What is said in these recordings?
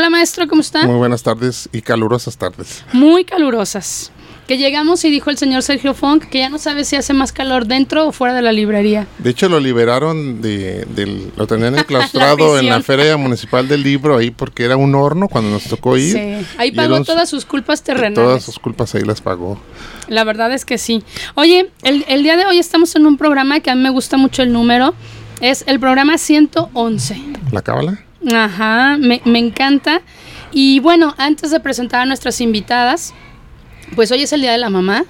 Hola maestro, ¿cómo está? Muy buenas tardes y calurosas tardes. Muy calurosas que llegamos y dijo el señor Sergio Funk que ya no sabe si hace más calor dentro o fuera de la librería. De hecho, lo liberaron, de, del, lo tenían enclaustrado en la Feria Municipal del Libro ahí porque era un horno cuando nos tocó ir. Sí, ahí pagó todas sus culpas terrenales. Todas sus culpas ahí las pagó. La verdad es que sí. Oye, el, el día de hoy estamos en un programa que a mí me gusta mucho el número. Es el programa 111. ¿La cábala? Ajá, me, me encanta. Y bueno, antes de presentar a nuestras invitadas, pues hoy es el Día de la Mamá.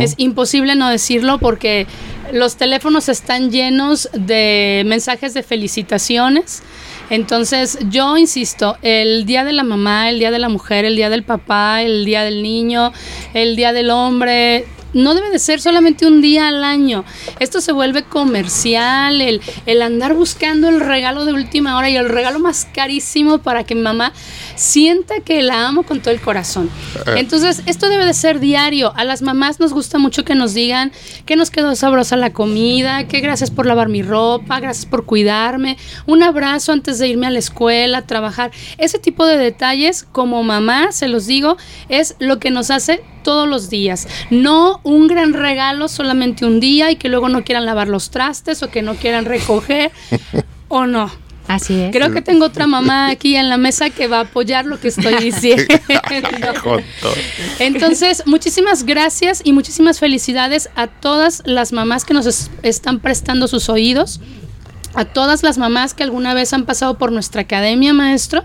Es imposible no decirlo porque los teléfonos están llenos de mensajes de felicitaciones. Entonces, yo insisto, el Día de la Mamá, el Día de la Mujer, el Día del Papá, el Día del Niño, el Día del Hombre, no debe de ser solamente un día al año. Esto se vuelve comercial, el, el, andar buscando el regalo de última hora y el regalo más carísimo para que mamá sienta que la amo con todo el corazón. Eh. Entonces, esto debe de ser diario. A las mamás nos gusta mucho que nos digan que nos quedó sabrosa la comida, que gracias por lavar mi ropa, gracias por cuidarme, un abrazo antes de irme a la escuela, a trabajar. Ese tipo de detalles, como mamá, se los digo, es lo que nos hace todos los días. No un gran regalo solamente un día y que luego no quieran lavar los trastes o que no quieran recoger o no. Así es. Creo que tengo otra mamá aquí en la mesa que va a apoyar lo que estoy diciendo. Entonces, muchísimas gracias y muchísimas felicidades a todas las mamás que nos están prestando sus oídos a todas las mamás que alguna vez han pasado por nuestra academia, maestro,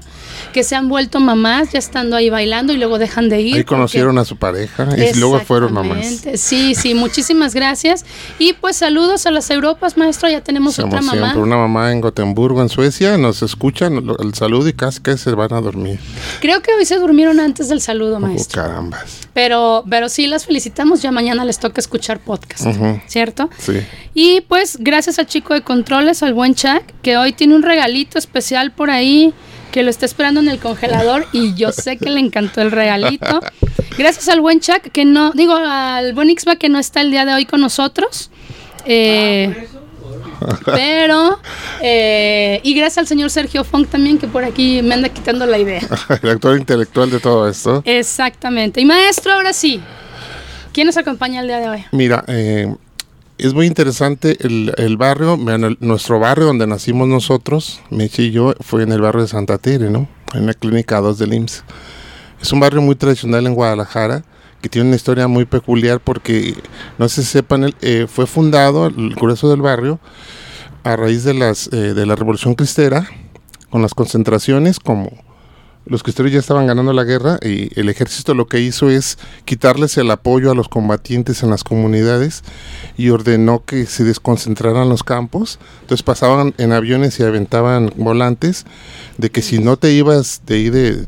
que se han vuelto mamás ya estando ahí bailando y luego dejan de ir. Ahí conocieron a su pareja y luego fueron mamás. Sí, sí, muchísimas gracias. Y pues saludos a las Europas, maestro, ya tenemos otra mamá. Siempre una mamá en Gotemburgo, en Suecia, nos escuchan el saludo y casi que se van a dormir. Creo que hoy se durmieron antes del saludo, oh, maestro. Oh, carambas. Pero, pero sí las felicitamos, ya mañana les toca escuchar podcast, ¿cierto? Sí. Y pues gracias al chico de controles, al buen Chuck, que hoy tiene un regalito especial por ahí, que lo está esperando en el congelador y yo sé que le encantó el regalito. Gracias al buen Chuck, que no, digo, al buen Ixba que no está el día de hoy con nosotros. Eh, pero, eh, y gracias al señor Sergio Funk también, que por aquí me anda quitando la idea. el actor intelectual de todo esto. Exactamente. Y maestro, ahora sí, ¿quién nos acompaña el día de hoy? Mira, eh, es muy interesante el, barrio, nuestro barrio donde nacimos nosotros, Meche y yo, fue en el barrio de Santa Tere, ¿no? En la clínica 2 del IMSS. Es un barrio muy tradicional en Guadalajara que tiene una historia muy peculiar porque, no si sepan, eh, fue fundado el grueso del barrio a raíz de, las, eh, de la Revolución Cristera, con las concentraciones como los cristeros ya estaban ganando la guerra y el ejército lo que hizo es quitarles el apoyo a los combatientes en las comunidades y ordenó que se desconcentraran los campos. Entonces pasaban en aviones y aventaban volantes de que si no te ibas de ahí de,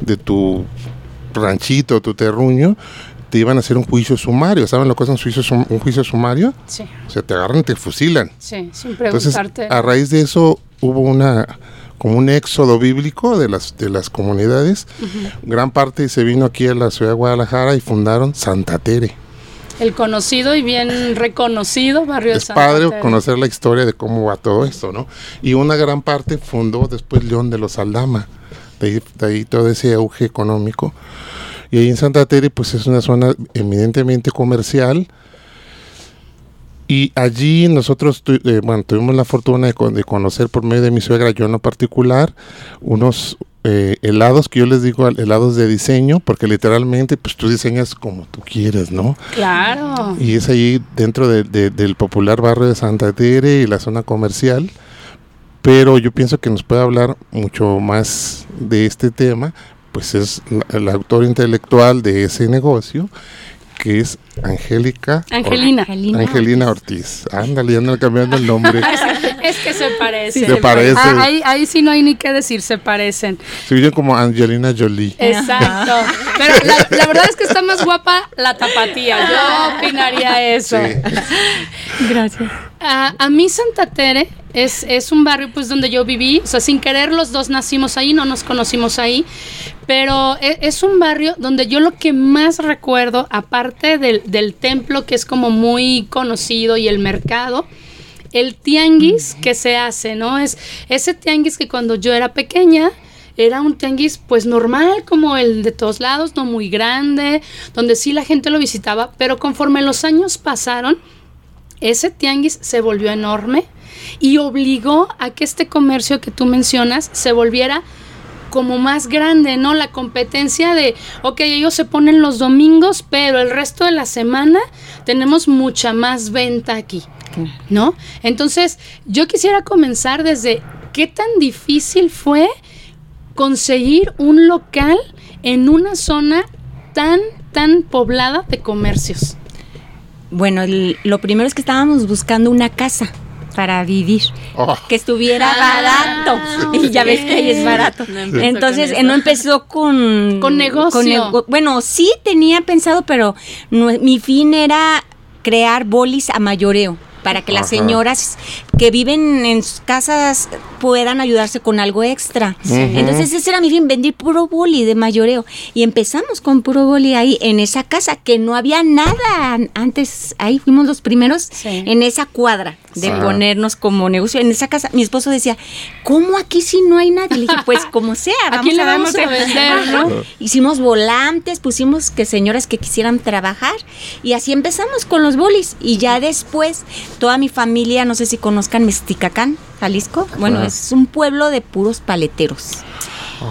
de tu ranchito, tu terruño, te iban a hacer un juicio sumario. ¿Saben lo que es un juicio, un juicio sumario? Sí. O sea, te agarran y te fusilan. Sí, sin preguntarte. Entonces, a raíz de eso hubo una como un éxodo bíblico de las, de las comunidades. Gran parte se vino aquí a la ciudad de Guadalajara y fundaron Santa Tere. El conocido y bien reconocido barrio de Santa padre conocer la historia de cómo va todo esto, ¿no? Y una gran parte fundó después León de los Aldama, de ahí, todo ese auge económico. Y ahí en Santa Tere, pues es una zona eminentemente comercial, y allí nosotros eh, bueno, tuvimos la fortuna de, conocer por medio de mi suegra, yo en lo particular, unos eh, helados que yo les digo helados de diseño, porque literalmente pues tú diseñas como tú quieres, ¿no? Claro. Y es allí dentro del popular barrio de Santa Tere y la zona comercial. Pero yo pienso que nos puede hablar mucho más de este tema, pues es el autor intelectual de ese negocio que es Angélica. Angelina. Angelina Ortiz. Ándale, andan cambiando el nombre. Es que se parecen. Se parecen. Ah, ahí, ahí sí no hay ni qué decir, se parecen. Se oyen como Angelina Jolie. Exacto. Pero la, la verdad es que está más guapa la tapatía. Yo opinaría eso. Sí. Gracias. A, a mí Santa Tere es, es un barrio pues donde yo viví, o sea, sin querer los dos nacimos ahí, no nos conocimos ahí, pero e- es, un barrio donde yo lo que más recuerdo, aparte del, del templo que es como muy conocido y el mercado, el tianguis que se hace, ¿no? Es ese tianguis que cuando yo era pequeña era un tianguis pues normal como el de todos lados, no muy grande, donde sí la gente lo visitaba, pero conforme los años pasaron, ese tianguis se volvió enorme y obligó a que este comercio que tú mencionas se volviera como más grande, ¿no? La competencia de, ok, ellos se ponen los domingos, pero el resto de la semana tenemos mucha más venta aquí, ¿no? Entonces, yo quisiera comenzar desde qué tan difícil fue conseguir un local en una zona tan, tan poblada de comercios. Bueno, el- lo primero es que estábamos buscando una casa para vivir Oh, que estuviera Ah, barato. y ya ves que ahí es barato. No entonces con eh, no empezó con Con negocio. bueno sí tenía pensado pero no- mi fin era crear bolis a mayoreo para que las señoras que viven en sus casas puedan ayudarse con algo extra. Entonces ese era mi fin, vender puro boli de mayoreo. Y empezamos con puro boli ahí, en esa casa, que no había nada antes. Ahí fuimos los primeros Sí. en esa cuadra de ponernos como negocio. En esa casa, mi esposo decía, ¿cómo aquí si no hay nadie? Le dije, pues como sea, vamos Aquí le vamos a vender. Hicimos volantes, pusimos que señoras que quisieran trabajar y así empezamos con los bolis. Y ya después, toda mi familia, no sé si conozcan Mesticacán, Jalisco. Bueno, es un pueblo de puros paleteros.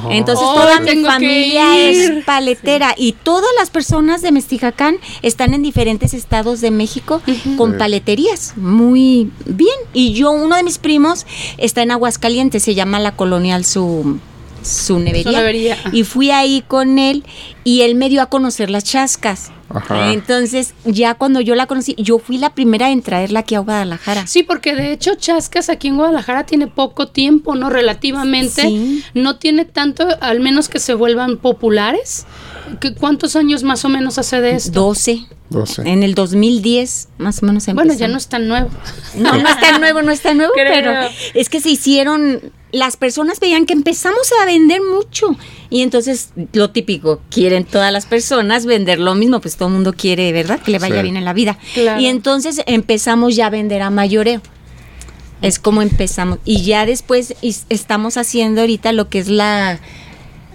Entonces Oh, toda mi familia es paletera y todas las personas de Mesticacán están en diferentes estados de México con Sí. paleterías muy bien. Y yo, uno de mis primos está en Aguascalientes, se llama La Colonial su, su nevería. Su nevería. Y fui ahí con él y él me dio a conocer las chascas. Ajá. Entonces, ya cuando yo la conocí, yo fui la primera en traerla aquí a Guadalajara. Sí, porque de hecho Chascas aquí en Guadalajara tiene poco tiempo, ¿no? Relativamente. Sí. No tiene tanto, al menos que se vuelvan populares. ¿Qué- ¿Cuántos años más o menos hace de esto? 12. 12. En el 2010, más o menos Bueno, empezamos. ya no es tan nuevo. No, no está nuevo, no está nuevo, Creo. pero es que se hicieron, las personas veían que empezamos a vender mucho y entonces lo típico, quieren todas las personas vender lo mismo, pues todo el mundo quiere, ¿verdad? Que le vaya Sí. bien en la vida. Claro. Y entonces empezamos ya a vender a mayoreo. Es como empezamos. Y ya después estamos haciendo ahorita lo que es la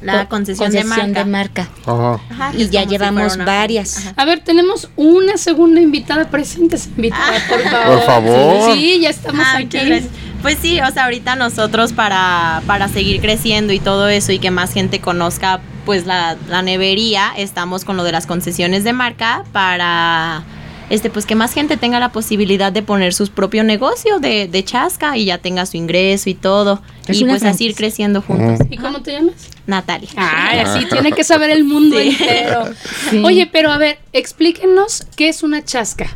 La co- concesión, de marca. marca. Ajá. Y ya si llevamos varias. Ajá. A ver, tenemos una segunda invitada. Preséntese, invitada, por favor. Por favor. Sí, ya estamos Ah, aquí. Pues sí, o sea, ahorita nosotros para, para seguir creciendo y todo eso y que más gente conozca pues la, la nevería, estamos con lo de las concesiones de marca para este pues que más gente tenga la posibilidad de poner su propio negocio de, de chasca y ya tenga su ingreso y todo. Es y pues así ir creciendo juntos. ¿Y cómo te llamas? Natalia. Ay, así tiene que saber el mundo Sí. entero. Sí. Oye, pero a ver, explíquenos qué es una chasca.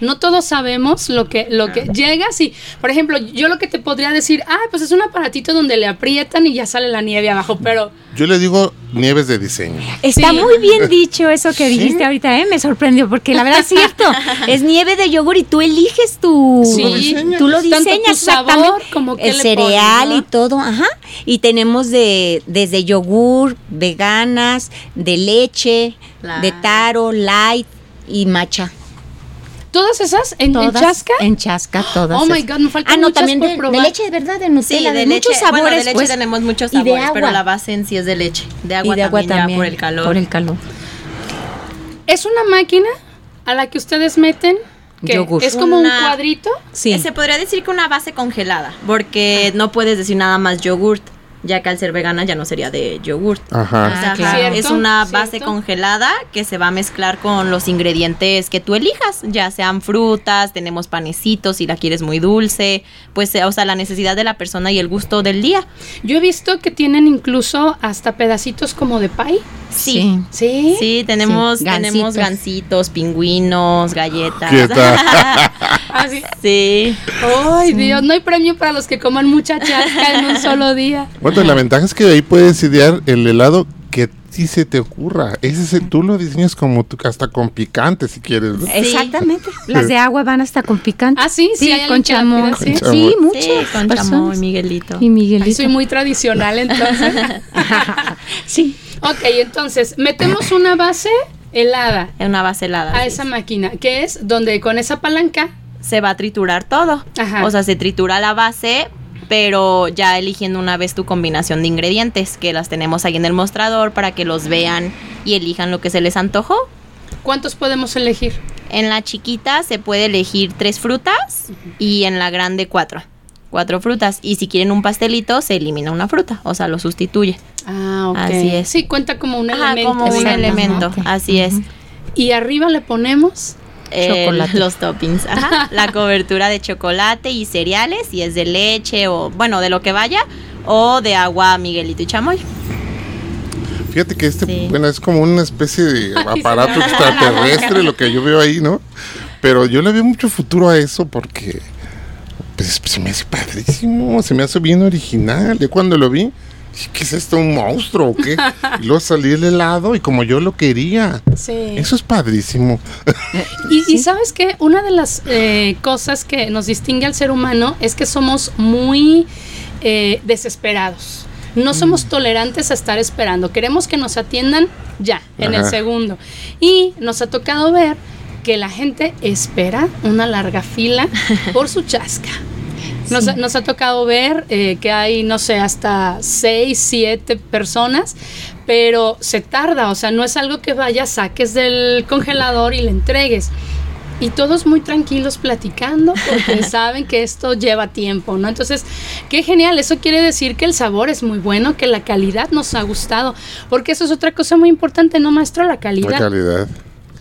No todos sabemos lo que, lo que llegas y, por ejemplo, yo lo que te podría decir, ah, pues es un aparatito donde le aprietan y ya sale la nieve abajo, pero Yo le digo nieves de diseño. Está Sí. muy bien dicho eso que dijiste ahorita, ¿eh? Me sorprendió porque la verdad es cierto. es nieve de yogur y tú eliges tu. Sí. Tú lo Tanto tu diseñas sabor exactamente. como el le cereal pones, ¿no? y todo, ajá. Y tenemos de desde yogur, veganas, de leche, Light. de taro, light y matcha. Todas esas en, en Todas chasca. En chasca, todas. Oh my. God, me faltan Ah, no, muchas también por de, de leche, de verdad, de Sí, Nutella, de, de, leche. muchos sabores. bueno, de leche pues. tenemos muchos Y de sabores, pero agua. la base en sí es de leche. De agua, y de agua también, también. ya por el calor. Por el calor. Es una máquina a la que ustedes meten que Yogur. es como Una- un cuadrito. Sí. Se podría decir que una base congelada, porque no puedes decir nada más yogurt. Ya que al ser vegana ya no sería de yogurt. Ajá. O sea, Ah, claro. es una base cierto. congelada que se va a mezclar con los ingredientes que tú elijas, ya sean frutas, tenemos panecitos si la quieres muy dulce, pues o sea, la necesidad de la persona y el gusto del día. Yo he visto que tienen incluso hasta pedacitos como de pie. Sí. Sí. Sí, tenemos, Sí, tenemos gancitos. gancitos, pingüinos, galletas. Quieta. Así. Sí. Ay, Dios, no hay premio para los que coman mucha chasca en un solo día. Bueno, la ventaja es que ahí puedes idear el helado que ti se te ocurra. Ese se- tú lo diseñas como tú, hasta con picante si quieres. ¿no? Exactamente. Las de agua van hasta con picante. Ah, sí, sí, hay con chamoy. así. Sí, Con chamoy. muchas Sí, con personas. chamoy, Miguelito. Y Ay, Miguelito. soy muy tradicional entonces. sí. ok, entonces, metemos una base helada Es una base helada. a sí. esa máquina, que es donde con esa palanca se va a triturar todo. Ajá. O sea, se tritura la base, pero ya eligiendo una vez tu combinación de ingredientes, que las tenemos ahí en el mostrador para que los vean y elijan lo que se les antojó. ¿Cuántos podemos elegir? En la chiquita se puede elegir tres frutas y en la grande cuatro. Cuatro frutas. Y si quieren un pastelito, se elimina una fruta. O sea, lo sustituye. Ah, ok. Así es. Sí, cuenta como un Ajá, elemento. como un elemento. Así es. Y arriba le ponemos. Eh, Chocolate. los toppings. Ajá. la cobertura de chocolate y cereales, si es de leche o, bueno, de lo que vaya, o de agua Miguelito y chamoy. Fíjate que este, Sí. bueno, es como una especie de aparato extraterrestre lo que yo veo ahí, ¿no? Pero yo le veo mucho futuro a eso porque pues, se me hace padrísimo, se me hace bien original. Yo cuando lo vi, ¿qué es esto? ¿Un monstruo o qué? Y luego salí el helado y como yo lo quería. Sí. Eso es padrísimo. Y, y sabes que una de las eh, cosas que nos distingue al ser humano es que somos muy eh, desesperados. No somos tolerantes a estar esperando. Queremos que nos atiendan ya, en el segundo. Y nos ha tocado ver que la gente espera una larga fila por su chasca. Nos, ha- nos ha tocado ver eh, que hay, no sé, hasta seis, siete personas, pero se tarda, o sea, no es algo que vayas, saques del congelador y le entregues. Y todos muy tranquilos platicando porque saben que esto lleva tiempo, ¿no? Entonces, qué genial, eso quiere decir que el sabor es muy bueno, que la calidad nos ha gustado, porque eso es otra cosa muy importante, ¿no, maestro? La calidad. La calidad.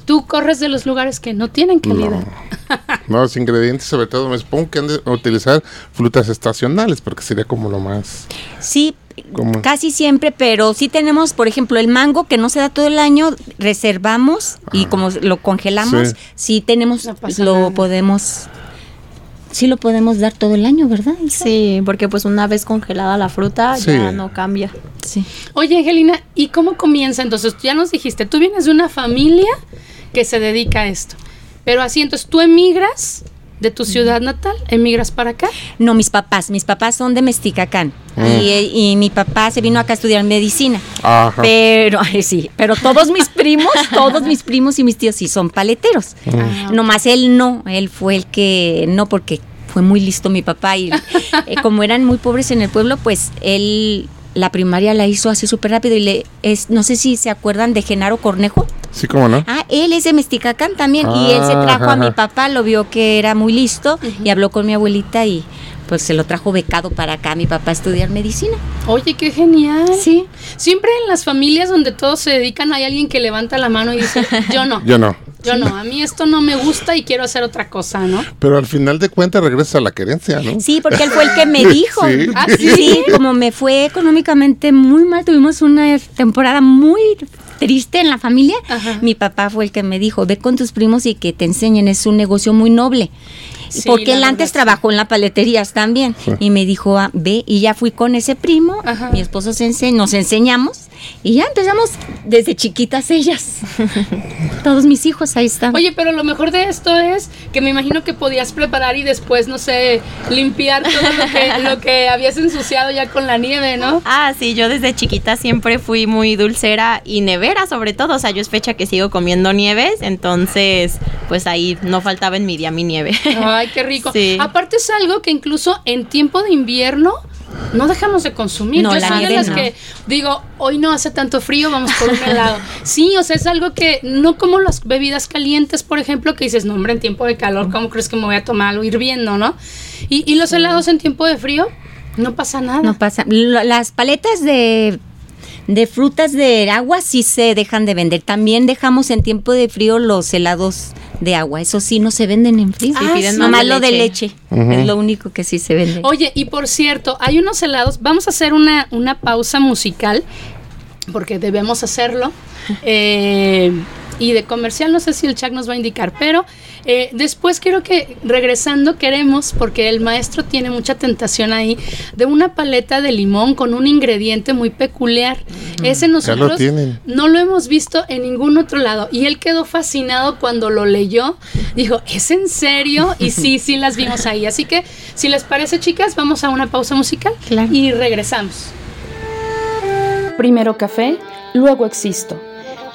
Tú corres de los lugares que no tienen calidad. No, los ingredientes, sobre todo, me supongo que han de utilizar frutas estacionales porque sería como lo más. Sí, ¿Cómo? casi siempre, pero sí tenemos, por ejemplo, el mango que no se da todo el año, reservamos y como lo congelamos, Sí. sí, tenemos, No lo nada. podemos, sí lo podemos dar todo el año, ¿verdad? Isa? Sí, porque pues una vez congelada la fruta Sí. ya no cambia. Sí. Oye, Angelina, ¿y cómo comienza? Entonces, ya nos dijiste, tú vienes de una familia que se dedica a esto. Pero así, entonces, tú emigras de tu ciudad natal, emigras para acá. No, mis papás, mis papás son de Mesticacán Mm. y, y mi papá se vino acá a estudiar medicina. Ajá. Pero, ay, sí, pero todos mis primos, todos mis primos y mis tíos sí son paleteros. Ah, Nomás él no, él fue el que no, porque fue muy listo mi papá y eh, como eran muy pobres en el pueblo, pues él la primaria la hizo así súper rápido y le es, no sé si se acuerdan de Genaro Cornejo. Sí, cómo no. Ah, él es de Mesticacán también y él se Ah, trajo a mi ajá. papá, lo vio que era muy listo y habló con mi abuelita y pues se lo trajo becado para acá mi papá a estudiar medicina. Oye, qué genial. Sí. Siempre en las familias donde todos se dedican hay alguien que levanta la mano y dice, yo no, Yo no. yo no, a mí esto no me gusta y quiero hacer otra cosa, ¿no? Pero al final de cuentas regresa a la querencia, ¿no? Sí, porque él fue el que me dijo. Sí. ¿Ah, sí? como me fue económicamente muy mal, tuvimos una temporada muy triste en la familia. Ajá. Mi papá fue el que me dijo, ve con tus primos y que te enseñen, es un negocio muy noble. Sí, porque él antes trabajó en la paletería también y me dijo, ah, ve, y ya fui con ese primo, Ajá. mi esposo se ense- nos enseñamos y ya empezamos desde chiquitas ellas. Todos mis hijos ahí están. Oye, pero lo mejor de esto es que me imagino que podías preparar y después, no sé, limpiar todo lo que, lo que habías ensuciado ya con la nieve, ¿no? Ah, sí, yo desde chiquita siempre fui muy dulcera y nevera sobre todo. O sea, yo es fecha que sigo comiendo nieves, entonces pues ahí no faltaba en mi día mi nieve. Ay, qué rico. Sí. Aparte es algo que incluso en tiempo de invierno no dejamos de consumir. No, Yo la soy de las no. que digo, hoy no hace tanto frío, vamos por un helado. Sí, o sea, es algo que no como las bebidas calientes, por ejemplo, que dices, no, hombre, en tiempo de calor, ¿cómo crees que me voy a tomar algo hirviendo, no? Y, y los helados en tiempo de frío, No pasa nada. No pasa. Las paletas de, de frutas de agua sí se dejan de vender. También dejamos en tiempo de frío los helados de agua. Eso sí no se venden en frío. Sí, piden más nomás de lo de leche. leche. Es lo único que sí se vende. Oye, y por cierto, hay unos helados. Vamos a hacer una, una pausa musical, porque debemos hacerlo. Eh, y de comercial, no sé si el chat nos va a indicar, pero eh, después quiero que, regresando, queremos, porque el maestro tiene mucha tentación ahí, de una paleta de limón con un ingrediente muy peculiar. Ese nosotros tienen. no lo hemos visto en ningún otro lado. Y él quedó fascinado cuando lo leyó. Dijo, ¿es en serio? Y sí, sí las vimos ahí. Así que, si les parece, chicas, vamos a una pausa musical Claro. y regresamos. Primero café, luego existo.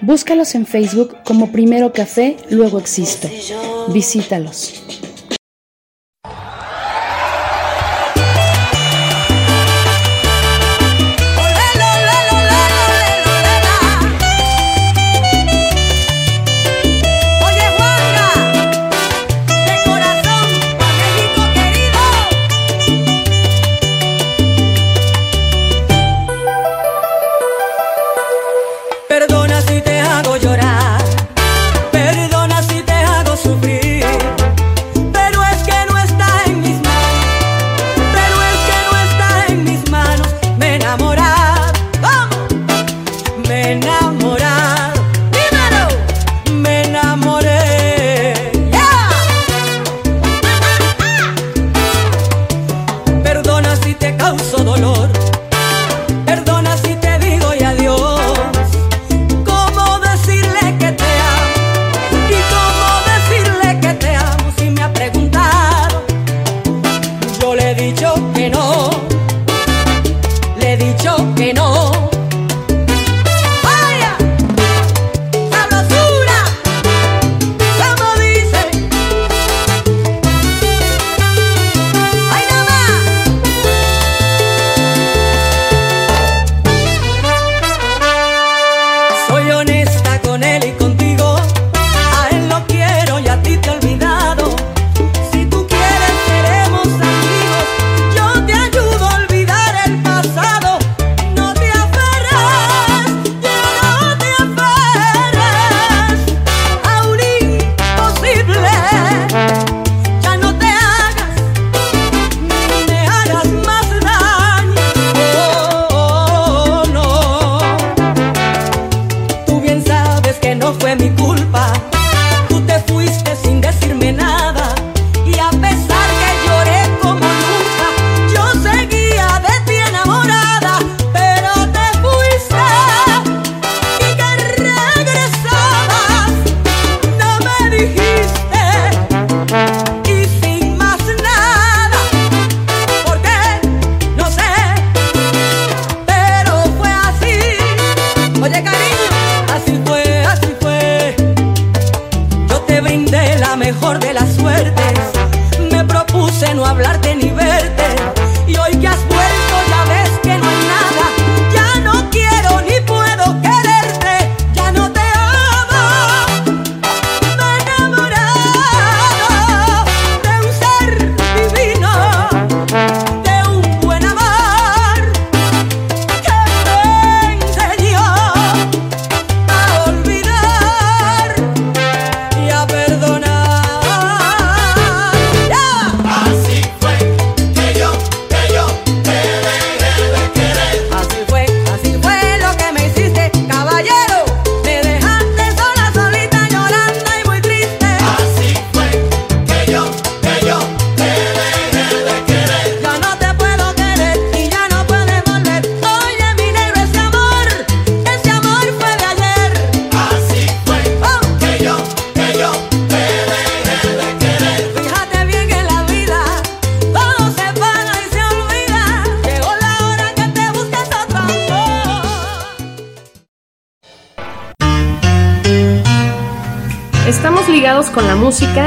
Búscalos en Facebook como Primero Café, luego Existo. Visítalos. Culpa.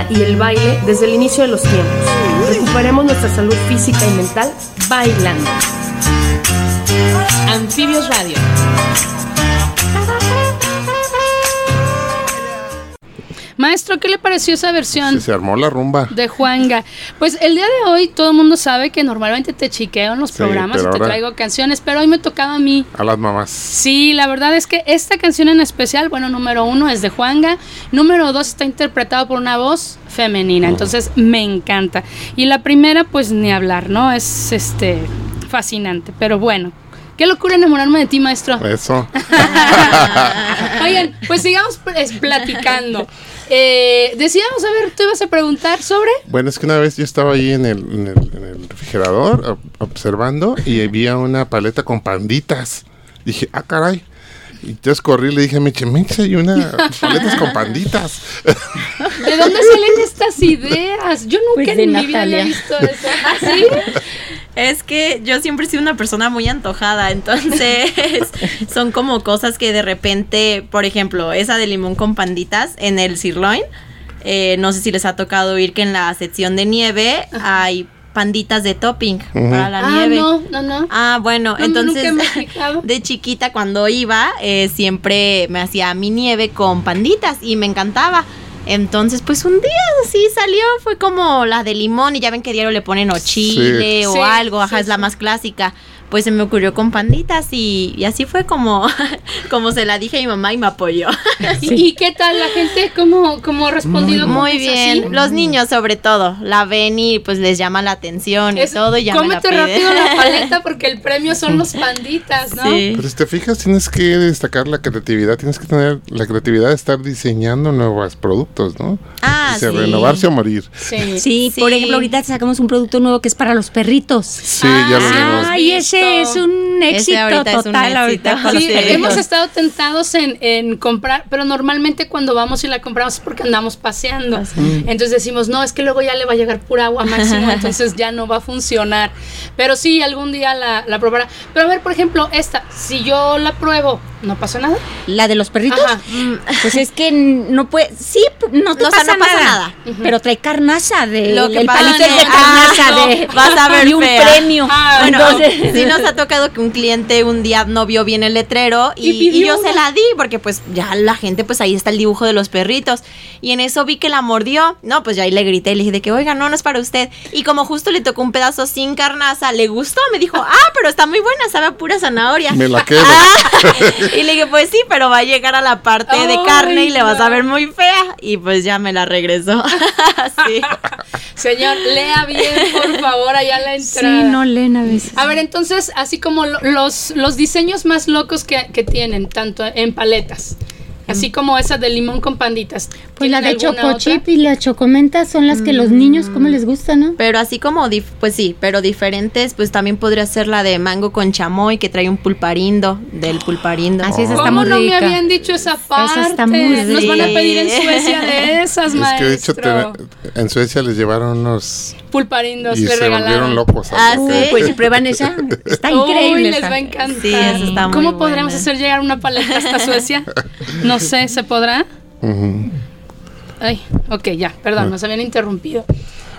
Y el baile desde el inicio de los tiempos. Recuperemos nuestra salud física y mental bailando. Anfibios Radio. Maestro, ¿qué le pareció esa versión? Sí, se armó la rumba. de Juanga. Pues el día de hoy todo el mundo sabe que normalmente te chiqueo en los Sí, programas y te traigo canciones, pero hoy me tocaba a mí. A las mamás. Sí, la verdad es que esta canción en especial, bueno, número uno es de Juanga, número dos está interpretado por una voz femenina, entonces me encanta. Y la primera, pues ni hablar, ¿no? Es este fascinante, pero bueno. Qué locura enamorarme de ti, maestro. Eso. Oigan, pues sigamos pl- platicando. Eh, decíamos, a ver, tú ibas a preguntar sobre. Bueno, es que una vez yo estaba ahí en el, en el, refrigerador ob- observando y había una paleta con panditas. Dije, ah, caray. Y entonces corrí y le dije a Meche, Meche, hay una paletas con panditas. ¿De dónde salen estas ideas? Yo nunca Pues en mi vida había visto eso. ¿Ah, sí? Es que yo siempre he sido una persona muy antojada, entonces son como cosas que de repente, por ejemplo, esa de limón con panditas en el sirloin, eh, no sé si les ha tocado oír que en la sección de nieve hay panditas de topping para la ah, nieve. no, no, no. Ah, bueno, No, entonces de chiquita cuando iba eh, siempre me hacía mi nieve con panditas y me encantaba. Entonces, pues un día así salió, fue como la de limón y ya ven que diario le ponen o chile Sí. o Sí, algo, ajá, sí, es la sí. más clásica. Pues se me ocurrió con panditas y, y así fue como, como se la dije a mi mamá y me apoyó. ¿Y, y qué tal la gente? ¿Cómo, cómo ha respondido? con Muy eso bien, así? los niños sobre todo, la ven y pues les llama la atención y Es- todo y ya me la cómete rápido la paleta porque el premio son los panditas, ¿no? Sí. Pero si te fijas, tienes que destacar la creatividad, tienes que tener la creatividad de estar diseñando nuevos productos, ¿no? Ah, sí. renovarse o morir. Sí. Sí, por Sí. ejemplo, ahorita sacamos un producto nuevo que es para los perritos. Sí, ya lo vimos. Ay, ese es un éxito ahorita es un total ahorita éxito. con los Sí, hemos estado tentados en, en comprar, pero normalmente cuando vamos y la compramos es porque andamos paseando. Entonces decimos, no, es que luego ya le va a llegar pura agua máximo, entonces ya no va a funcionar. Pero sí, algún día la, la probará. Pero a ver, por ejemplo, esta, si yo la pruebo, ¿no pasa nada? La de los perritos, Ajá. pues es que no puede, sí, no te O sea, pasa, no pasa nada, nada. pero trae carnaza de, Lo que el pasa palito es de carnaza Ah, de, no, vas a ver y un fea. premio. Ah, Bueno, Entonces- sí nos ha tocado que un cliente un día no vio bien el letrero y, Y pidió y yo se la di porque pues ya la gente pues ahí está el dibujo de los perritos y en eso vi que la mordió, no pues ya ahí le grité y le dije de que oiga no no es para usted y como justo le tocó un pedazo sin carnaza le gustó me dijo ah pero está muy buena sabe a pura zanahoria Me la quedo. y le dije pues sí pero va a llegar a la parte de carne y le vas a ver muy fea y pues ya me la regresó sí Señor, lea bien, por favor, allá la Sí, entrada. no leen a veces. A ver, entonces, así como lo- los, los diseños más locos que, que tienen, tanto en paletas, así como esa de limón con panditas. Pues la de ¿tienen alguna Choco Chip otra? y la Chocomenta son las que los niños como les gusta, ¿no? Pero así como, dif- pues sí, pero diferentes, pues también podría ser la de mango con chamoy que trae un pulparindo, del pulparindo. Así es, está ¿Cómo muy no me rica. habían dicho esa parte? está muy Nos van a rica. pedir en Suecia de esas, Es que maestro. hecho te- en Suecia les llevaron unos Pulparindos y se volvieron regalaron. locos. Ah, sí. Pues prueban esa, está Uy, increíble. les esa. va a encantar. Sí, esa está muy ¿Cómo buena. podríamos hacer llegar una paleta hasta Suecia? No sé, ¿se podrá? Ujú. Ay, ok, ya, perdón, nos habían interrumpido.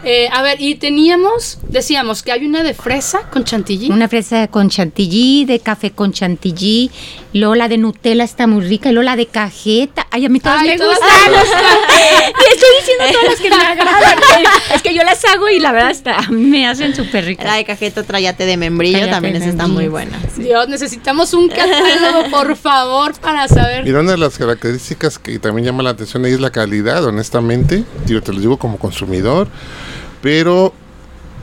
Eh, a ver, y teníamos, decíamos que hay una de fresa con chantilly. Una fresa con chantilly, de café con chantilly, luego la de Nutella está muy rica, y luego la de cajeta. Ay, a mí todas Ay, me todas gustan. te gustan. Y estoy diciendo todas las que me agradan. es que yo las hago y la verdad está, me hacen súper La ricas. de cajeta trayate de membrillo también de esa está membrillo. muy buena. Dios, necesitamos un catálogo, por favor, para saber. Mira, una de las características que también llama la atención ahí es la calidad, honestamente. Digo, te lo digo como consumidor. Pero,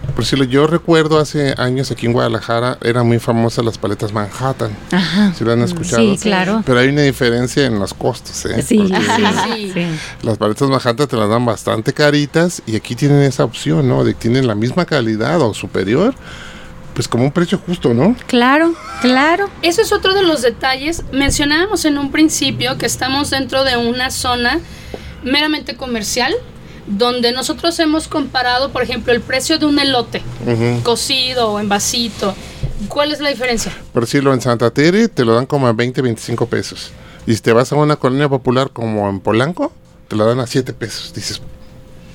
por decirlo, yo recuerdo hace años aquí en Guadalajara eran muy famosas las paletas Manhattan. Ajá. ¿Sí lo han escuchado? Sí, claro. Pero hay una diferencia en los costos, ¿eh? Sí, sí, sí. Las paletas Manhattan te las dan bastante caritas y aquí tienen esa opción, ¿no? De que tienen la misma calidad o superior, pues como un precio justo, ¿no? Claro, claro. Eso es otro de los detalles. Mencionábamos en un principio que estamos dentro de una zona meramente comercial, donde nosotros hemos comparado, por ejemplo, el precio de un elote cocido o en vasito. ¿Cuál es la diferencia? Por decirlo, en Santa Tere te lo dan como a 20, 25 pesos. Y si te vas a una colonia popular como en Polanco, te la dan a 7 pesos. Dices,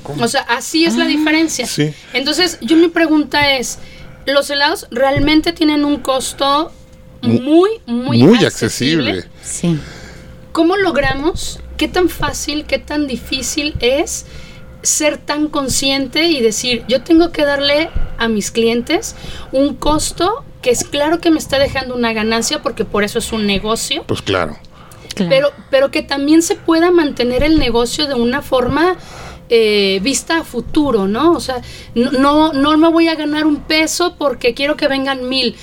¿cómo? O sea, así es la diferencia. Sí. Entonces, yo mi pregunta es, ¿los helados realmente tienen un costo Mu- muy, muy, muy accesible? accesible. Sí. ¿Cómo logramos? ¿Qué tan fácil, qué tan difícil es ser tan consciente y decir, yo tengo que darle a mis clientes un costo que es claro que me está dejando una ganancia porque por eso es un negocio, Pues claro. claro. pero, pero que también se pueda mantener el negocio de una forma eh, vista a futuro, ¿no? O sea, no, no, no me voy a ganar un peso porque quiero que vengan mil.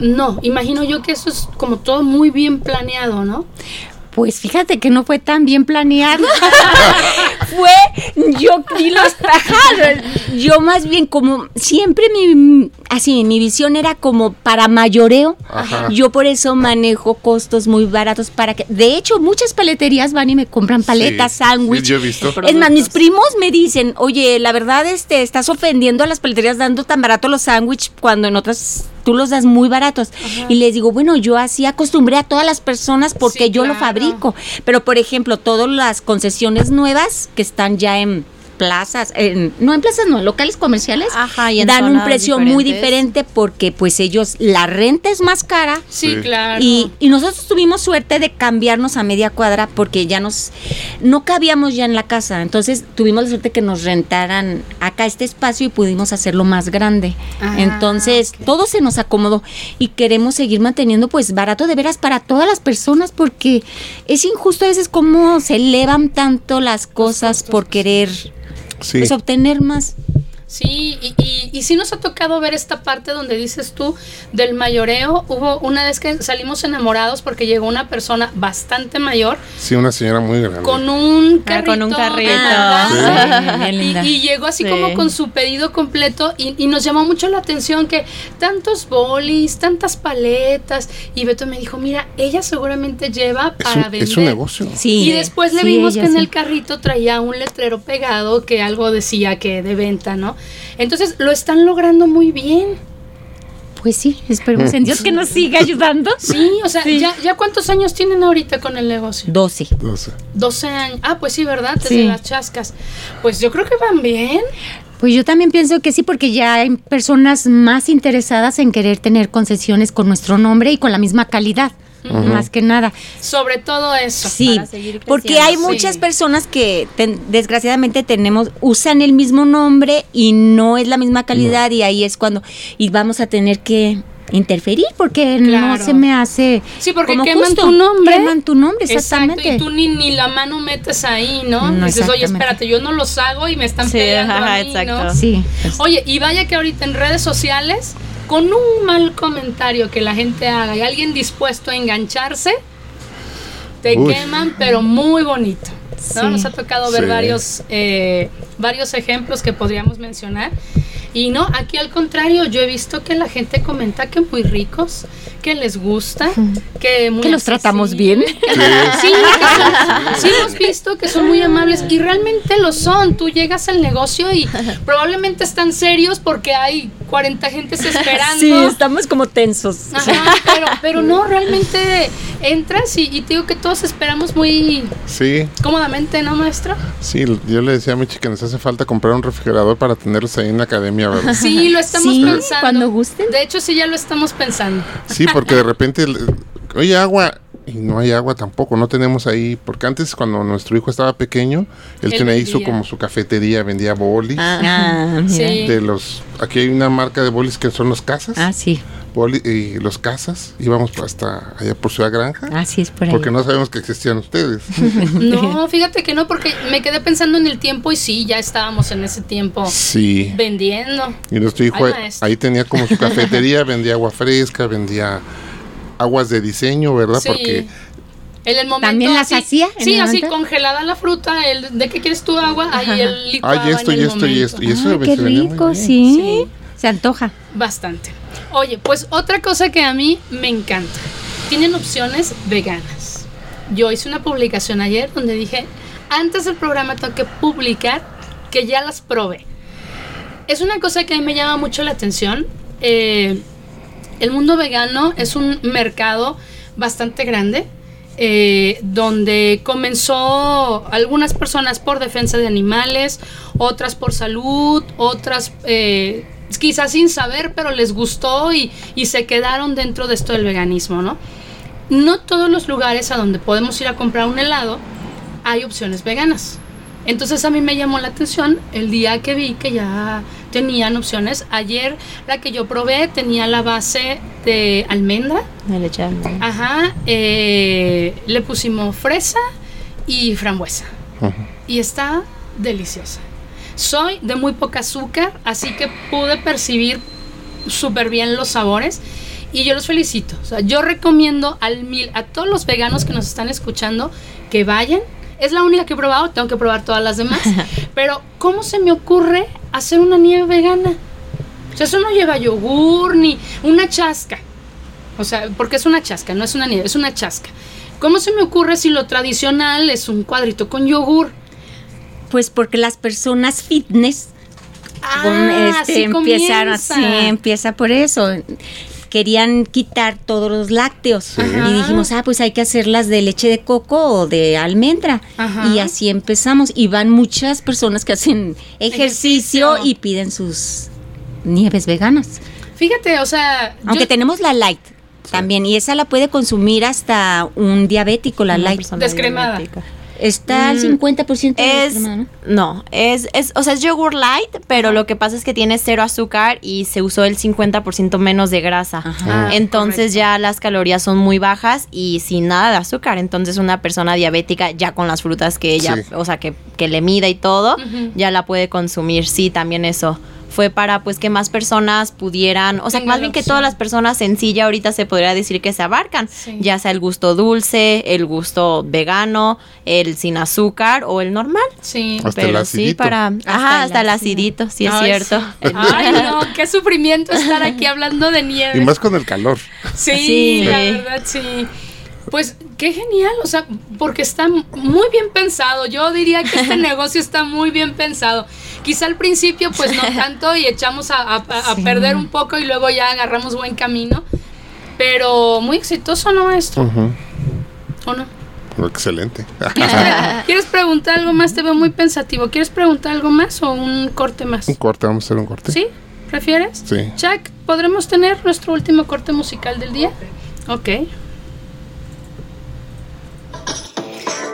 No, imagino yo que eso es como todo muy bien planeado, ¿no? Pues fíjate que no fue tan bien planeado. fue yo vi los pájaros. Yo más bien como siempre mi así mi visión era como para mayoreo. Ajá. Yo por eso manejo costos muy baratos para que de hecho muchas paleterías van y me compran paletas, Sí, sándwich. sí, yo he visto. Es más, mis primos me dicen, oye, la verdad, este, estás ofendiendo a las paleterías dando tan barato los sándwiches cuando en otras tú los das muy baratos. Y les digo, bueno, yo así acostumbré a todas las personas porque Sí, yo lo fabrico. Pero, por ejemplo, todas las concesiones nuevas que están ya en plazas, en- no en plazas, no, en locales comerciales, Ajá, y en dan un precio muy diferente porque pues ellos, la renta es más cara. Sí, Sí. claro. Y, y nosotros tuvimos suerte de cambiarnos a media cuadra porque ya nos no cabíamos ya en la casa. Entonces tuvimos la suerte que nos rentaran acá este espacio y pudimos hacerlo más grande. Ah, Entonces todo se nos acomodó y queremos seguir manteniendo pues barato de veras para todas las personas porque es injusto a veces cómo se elevan tanto las cosas por querer Sí. pues, obtener más. Sí, y, y, y sí nos ha tocado ver esta parte donde dices tú del mayoreo. Hubo una vez que salimos enamorados porque llegó una persona bastante mayor Sí, una señora muy grande. con un Ah, carrito. con un carrito. ¿verdad? Sí, Y, y llegó así Sí. como con su pedido completo y, y nos llamó mucho la atención que tantos bolis, tantas paletas. Y Beto me dijo, mira, ella seguramente lleva es, para un, vender. es un negocio. Sí. Y después le Sí, vimos que en sí. el carrito traía un letrero pegado que algo decía que de venta, ¿no? Entonces lo están logrando muy bien. Pues sí, esperemos en Dios que nos siga ayudando. Sí, o sea, Sí. ¿ya, ¿ya cuántos años tienen ahorita con el negocio? 12. Entonces, 12 años. Ah, pues sí, ¿verdad? Desde Sí. las chascas. Pues yo creo que van bien. Pues yo también pienso que sí, porque ya hay personas más interesadas en querer tener concesiones con nuestro nombre y con la misma calidad, más que nada. Sobre todo eso. Sí, para porque hay muchas Sí. personas que ten- desgraciadamente tenemos usan el mismo nombre y no es la misma calidad y ahí es cuando y vamos a tener que interferir porque Claro. no se me hace Sí, porque como queman justo. tu nombre. Queman tu nombre, Exacto, exactamente. y tú ni, ni la mano metes ahí, ¿no? No, Dices, oye, espérate, yo no los hago y me están Sí, pegando ajá, a mí, ¿no? exacto. Sí. pues, Oye, y vaya que ahorita en redes sociales, con un mal comentario que la gente haga y alguien dispuesto a engancharse, te Uy. queman, pero muy bonito. ¿no? Sí. Nos ha tocado ver Sí. varios, eh, varios ejemplos que podríamos mencionar. Y no, aquí al contrario, yo he visto que la gente comenta que muy ricos, que les gusta, que muy Que los tratamos bien. Sí, que son- sí hemos visto que son muy amables y realmente lo son. Tú llegas al negocio y probablemente están serios porque hay 40 gentes esperando. Sí, estamos como tensos. Ajá, pero, pero no, realmente entras y, y te digo que todos esperamos muy sí, cómodamente, ¿no, maestro? sí, yo le decía a Michi que nos hace falta comprar un refrigerador para tenerlos ahí en la academia, ¿verdad? Sí, lo estamos Sí, pensando. cuando gusten. De hecho, sí, ya lo estamos pensando. Sí, porque de repente, oye, agua, y no hay agua tampoco, no tenemos ahí, porque antes cuando nuestro hijo estaba pequeño, él, Él tenía ahí su, vendía. como su cafetería, vendía bolis. Ah, mira. Sí. De los, aquí hay una marca de bolis que son los casas, Ah, sí. boli- y los casas, íbamos hasta allá por Ciudad Granja, Así es por ahí. porque no sabemos que existían ustedes. No, fíjate que no, porque me quedé pensando en el tiempo y sí, ya estábamos en ese tiempo Sí. vendiendo. Y nuestro hijo Ay, ahí- maestro. ahí tenía como su cafetería, vendía agua fresca, vendía aguas de diseño, ¿verdad? Sí. Porque En el momento ¿También las así- hacía en Sí, el así congelada la fruta, el de qué quieres tu agua, ahí el licuado hay esto en y el esto y esto. Y eso Ah, se qué rico, sí. Sí. Se antoja. Bastante. Oye, pues otra cosa que a mí me encanta. Tienen opciones veganas. Yo hice una publicación ayer donde dije, antes del programa tengo que publicar que ya las probé. Es una cosa que a mí me llama mucho la atención. Eh, el mundo vegano es un mercado bastante grande eh, donde comenzó algunas personas por defensa de animales, otras por salud, otras eh, quizás sin saber, pero les gustó y, y se quedaron dentro de esto del veganismo, ¿no? No todos los lugares a donde podemos ir a comprar un helado hay opciones veganas. Entonces a mí me llamó la atención el día que vi que ya tenían opciones. Ayer la que yo probé tenía la base de almendra. De leche de almendra. Ajá. eh, le pusimos fresa y frambuesa. Y está deliciosa. Soy de muy poca azúcar, así que pude percibir súper bien los sabores. Y yo los felicito. O sea, yo recomiendo al mil a todos los veganos que nos están escuchando que vayan. Es la única que he probado, tengo que probar todas las demás. Pero, ¿cómo se me ocurre hacer una nieve vegana? O sea, eso no lleva yogur ni una chasca. O sea, porque es una chasca, no es una nieve, es una chasca. ¿Cómo se me ocurre si lo tradicional es un cuadrito con yogur? Pues porque las personas fitness con, este, así comienza. así, empieza por eso. Querían quitar todos los lácteos Ajá. y dijimos, ah, pues hay que hacerlas de leche de coco o de almendra. Ajá. Y así empezamos. Y van muchas personas que hacen ejercicio, Ejercicio. y piden sus nieves veganas. Fíjate, o sea, Aunque yo- tenemos la light también, y esa la puede consumir hasta un diabético, la light. Descremada. diabética. Está al Mm, 50% de Es, crema, ¿no? no, es, es, o sea, es yogur light, pero lo que pasa es que tiene cero azúcar y se usó el 50% menos de grasa. Ajá. Entonces correcto. ya las calorías son muy bajas y sin nada de azúcar. Entonces una persona diabética ya con las frutas que ella, Sí. o sea, que, que le mida y todo, ya la puede consumir. Sí, también eso. Fue para pues que más personas pudieran, o sea, Tenga más bien que todas las personas en sí ya ahorita se podría decir que se abarcan, Sí. ya sea el gusto dulce, el gusto vegano, el sin azúcar o el normal. Sí. Hasta el Pero sí, acidito. para. Hasta Ajá, el hasta el acidito, sí es Ay, cierto. sí. Ay, no, qué sufrimiento estar aquí hablando de nieve. Y más con el calor. Sí, Sí. la verdad, sí. Pues qué genial, o sea, porque está muy bien pensado. Yo diría que este negocio está muy bien pensado. Quizá al principio, pues no tanto y echamos a, a- a- a Sí. perder un poco y luego ya agarramos buen camino. Pero muy exitoso, ¿no, maestro? Ujú. ¿O no? Excelente. ¿Quieres, preguntar algo más? Te veo muy pensativo. ¿Quieres preguntar algo más o un corte más? un corte, vamos a hacer un corte. ¿Sí? ¿Prefieres? Sí. Chuck, ¿podremos tener nuestro último corte musical del día? Ok.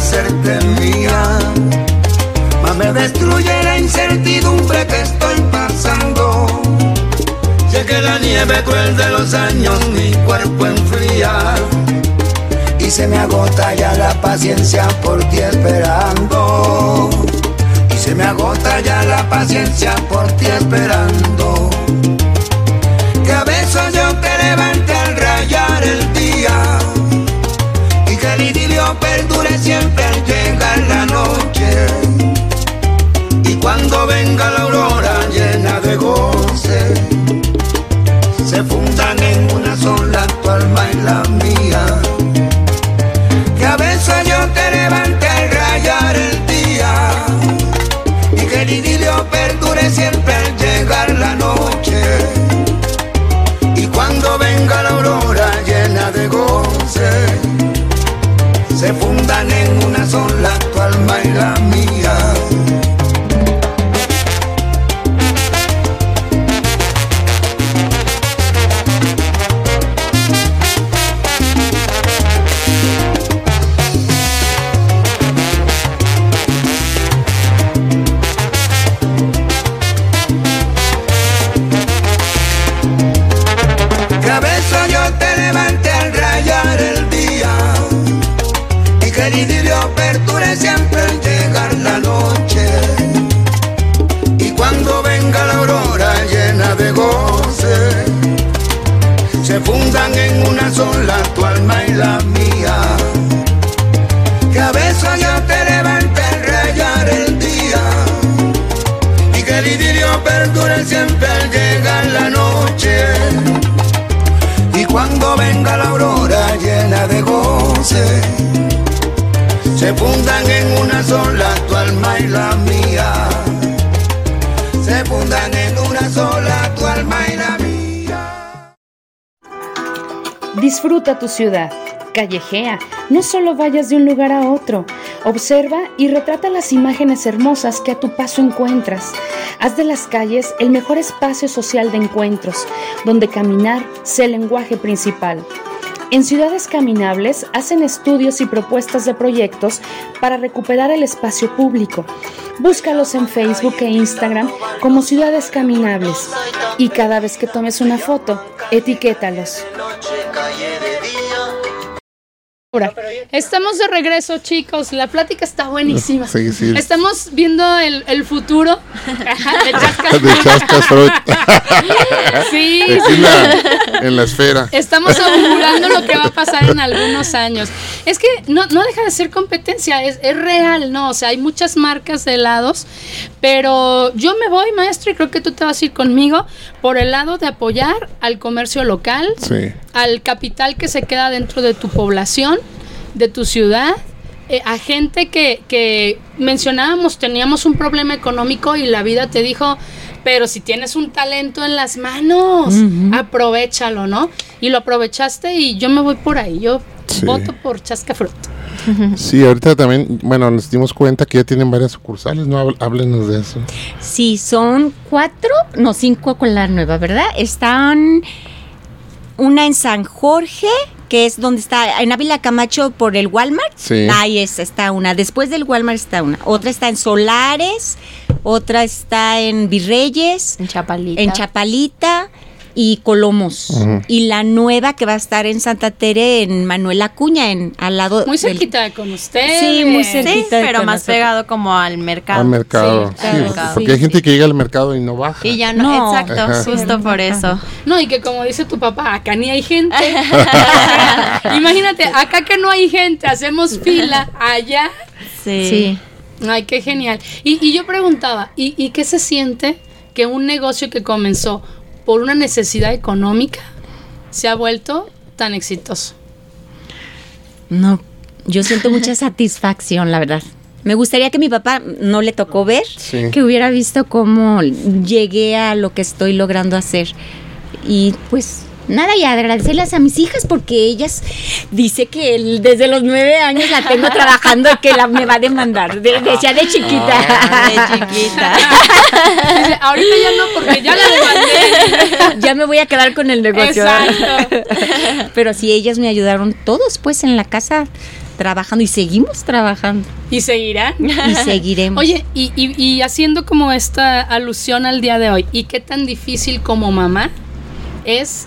Hacerte mía. Más me destruye la incertidumbre que estoy pasando. Sé que la nieve cruel de los años mi cuerpo enfría. Y se me agota ya la paciencia por ti esperando. Y se me agota ya la paciencia por ti esperando. Siempre al llegar la noche. Y cuando venga la se fundan se fundan en una sola tu alma y la mía. Se fundan en una sola tu alma y la mía. Disfruta tu ciudad. Callejea, no solo vayas de un lugar a otro. Observa y retrata las imágenes hermosas que a tu paso encuentras. Haz de las calles el mejor espacio social de encuentros, donde caminar sea el lenguaje principal. En Ciudades Caminables hacen estudios y propuestas de proyectos para recuperar el espacio público. Búscalos en Facebook e Instagram como Ciudades Caminables y cada vez que tomes una foto, etiquétalos. Ahora, Estamos de regreso, chicos. La plática está buenísima. Sí, sí. Estamos viendo el, el futuro de Chascas. De Chascas Freud. Sí, en la, en la esfera. Estamos augurando lo que va a pasar en algunos años. Es que no, no deja de ser competencia, es, es real, ¿no? O sea, hay muchas marcas de helados, pero yo me voy, maestro, y creo que tú te vas a ir conmigo por el lado de apoyar al comercio local, Sí. Al capital que se queda dentro de tu población, de tu ciudad, eh, a gente que, que mencionábamos, teníamos un problema económico y la vida te dijo, pero si tienes un talento en las manos, aprovechalo, ¿no? Y lo aprovechaste y yo me voy por ahí, yo Sí. voto por Chascafruit. Sí, ahorita también, bueno, nos dimos cuenta que ya tienen varias sucursales, ¿no? Háblenos de eso. Sí, son cuatro, no, cinco con la nueva, ¿verdad? Están una en San Jorge, que es donde está, en Ávila Camacho por el Walmart. Sí. Ahí es, está una. Después del Walmart está una. Otra está en Solares, otra está en Virreyes, En Chapalita. en Chapalita y Colomos. Y la nueva que va a estar en Santa Tere, en Manuel Acuña, en, al lado Muy cerquita con ustedes. Sí, muy Sí, cerquita de pero más nosotros. pegado como al mercado. Al mercado. Sí, Sí, porque- sí. hay gente que llega al mercado y no baja. Y ya no, No. exacto, Ajá. justo por eso. No, y que como dice tu papá, acá ni hay gente. Imagínate, acá que no hay gente, hacemos fila, allá Sí. Sí. Ay, qué genial. Y, y yo preguntaba, ¿y, y qué se siente que un negocio que comenzó por una necesidad económica se ha vuelto tan exitoso? No, yo siento mucha satisfacción, la verdad. Me gustaría que mi papá no le tocó ver, Sí. que hubiera visto cómo llegué a lo que estoy logrando hacer. Y pues nada, y agradecerles a mis hijas porque ellas dice que el- desde los nueve años la tengo trabajando y que la me va a demandar. De, decía de chiquita. De chiquita. Dice, ahorita ya no, porque ya la demandé. ya me voy a quedar con el negocio. Exacto. Pero sí, ellas me ayudaron todos pues en la casa trabajando y seguimos trabajando Y seguirán. y seguiremos. Oye, y, y- y haciendo como esta alusión al día de hoy, ¿y qué tan difícil como mamá es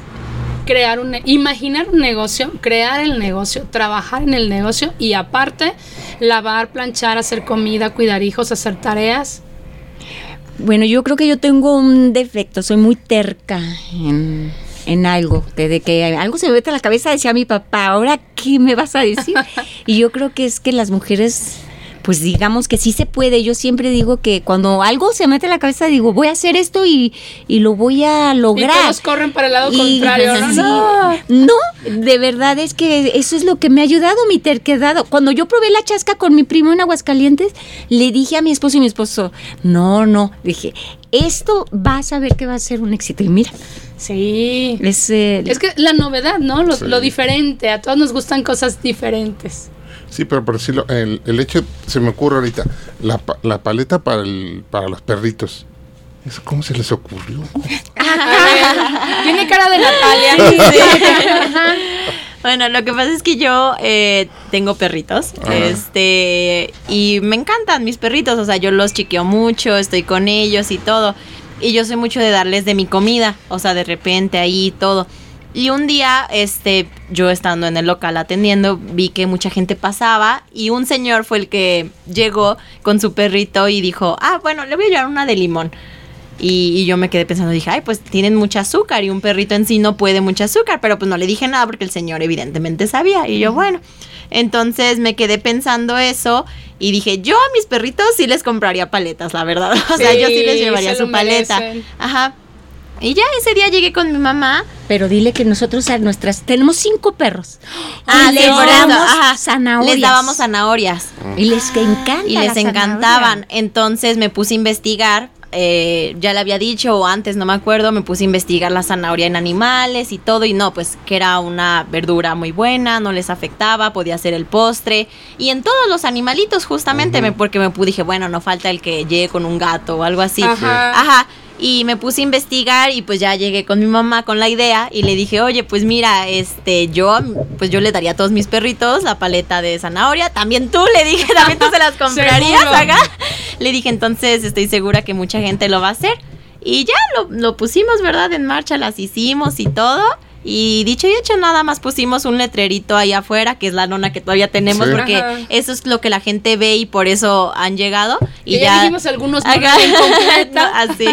crear un, imaginar un negocio, crear el negocio, trabajar en el negocio y aparte lavar, planchar, hacer comida, cuidar hijos, hacer tareas? Bueno, yo creo que yo tengo un defecto, soy muy terca en, en algo. Desde que algo se me mete a la cabeza, decía mi papá, ¿ahora qué me vas a decir? y yo creo que es que las mujeres, pues digamos que sí se puede. Yo siempre digo que cuando algo se mete a la cabeza, digo, voy a hacer esto y, y lo voy a Y lograr. todos corren para el lado Y- contrario, ¿no? sí. No. No, de verdad es que eso es lo que me ha ayudado, mi terquedad. Cuando yo probé la chasca con mi primo en Aguascalientes, le dije a mi esposo y mi esposo, no, no, dije, esto vas a ver que va a ser un éxito. Y mira, Sí. es, eh, Es que la novedad, ¿no? Lo, Sí. lo diferente. A todos nos gustan cosas diferentes. Sí, pero por decirlo, el, el hecho, se me ocurre ahorita, la, pa- la paleta para, el, para los perritos. ¿Eso cómo se les ocurrió? Tiene cara de Natalia. Bueno, lo que pasa es que yo eh, tengo perritos, este, y me encantan mis perritos, o sea, yo los chiqueo mucho, estoy con ellos y todo, y yo soy mucho de darles de mi comida, o sea, de repente ahí y todo. Y un día, este, yo estando en el local atendiendo, vi que mucha gente pasaba y un señor fue el que llegó con su perrito y dijo, ah, bueno, le voy a llevar una de limón. Y, y yo me quedé pensando, dije, ay, pues tienen mucha azúcar y un perrito en sí no puede mucha azúcar, pero pues no le dije nada porque el señor evidentemente sabía. Y yo, bueno, entonces me quedé pensando eso y dije, yo a mis perritos sí les compraría paletas, la verdad. O sea, Sí, yo sí les llevaría se su paleta. merecen. Ajá. Y ya ese día llegué con mi mamá. Pero dile que nosotros a nuestras tenemos cinco perros. Ah, y les ajá. zanahorias. Les dábamos zanahorias. Y les que encanta. y la les zanahoria. encantaban. Entonces me puse a investigar. eh, ya le había dicho o antes, no me acuerdo, me puse a investigar la zanahoria en animales y todo y no, pues que era una verdura muy buena, no les afectaba, podía ser el postre y en todos los animalitos justamente, me, porque me dije, bueno, no falta el que llegue con un gato o algo así. Ajá. Ajá. Y me puse a investigar y pues ya llegué con mi mamá con la idea y le dije, oye, pues mira, este, yo, pues yo le daría a todos mis perritos la paleta de zanahoria. También tú, le dije, también tú se las comprarías, acá. Le dije, entonces estoy segura que mucha gente lo va a hacer. Y ya lo, lo pusimos, ¿verdad? En marcha, las hicimos y todo. Y dicho y hecho, nada más pusimos un letrerito ahí afuera, que es la nona que todavía tenemos, Sí. porque Ajá. eso es lo que la gente ve y por eso han llegado. Y Que ya dijimos algunos. No, así.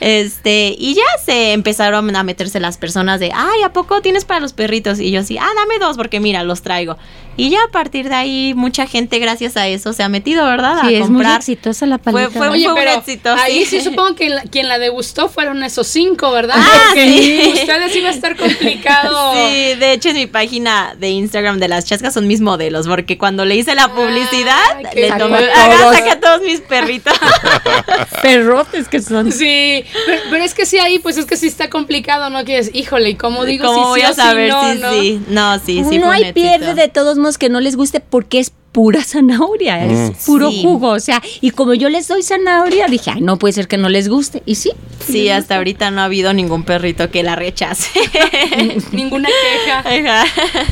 Este, y ya se empezaron a meterse las personas de, ay, ¿a poco tienes para los perritos? Y yo así, ah, dame dos porque mira, los traigo. Y ya a partir de ahí, mucha gente, gracias a eso, se ha metido, ¿verdad? Sí, a es muy comprar. exitosa la Fue- paleta. fue- Oye, un pero éxito, ahí sí. sí supongo que la- quien la degustó fueron esos cinco, ¿verdad? Ah, Porque sí. ustedes iba a estar complicado. Sí, de hecho en mi página de Instagram de las chascas son mis modelos, porque cuando le hice la publicidad, qué le tomé, a haga, todos. saca a todos mis perritos. perrotes que son. Sí, pero, pero es que sí ahí, pues es que sí está complicado, ¿no? Que es, híjole, ¿y cómo digo ¿Cómo si voy sí a saber no, si no? sí? No, sí, sí. Fue un hay éxito. pierde de todos modos que no les guste porque es pura zanahoria, es puro Sí. jugo, o sea, y como yo les doy zanahoria, dije, ay, no puede ser que no les guste, y sí. Sí, hasta ahorita no ha habido ningún perrito que la rechace. Ninguna queja. Ajá.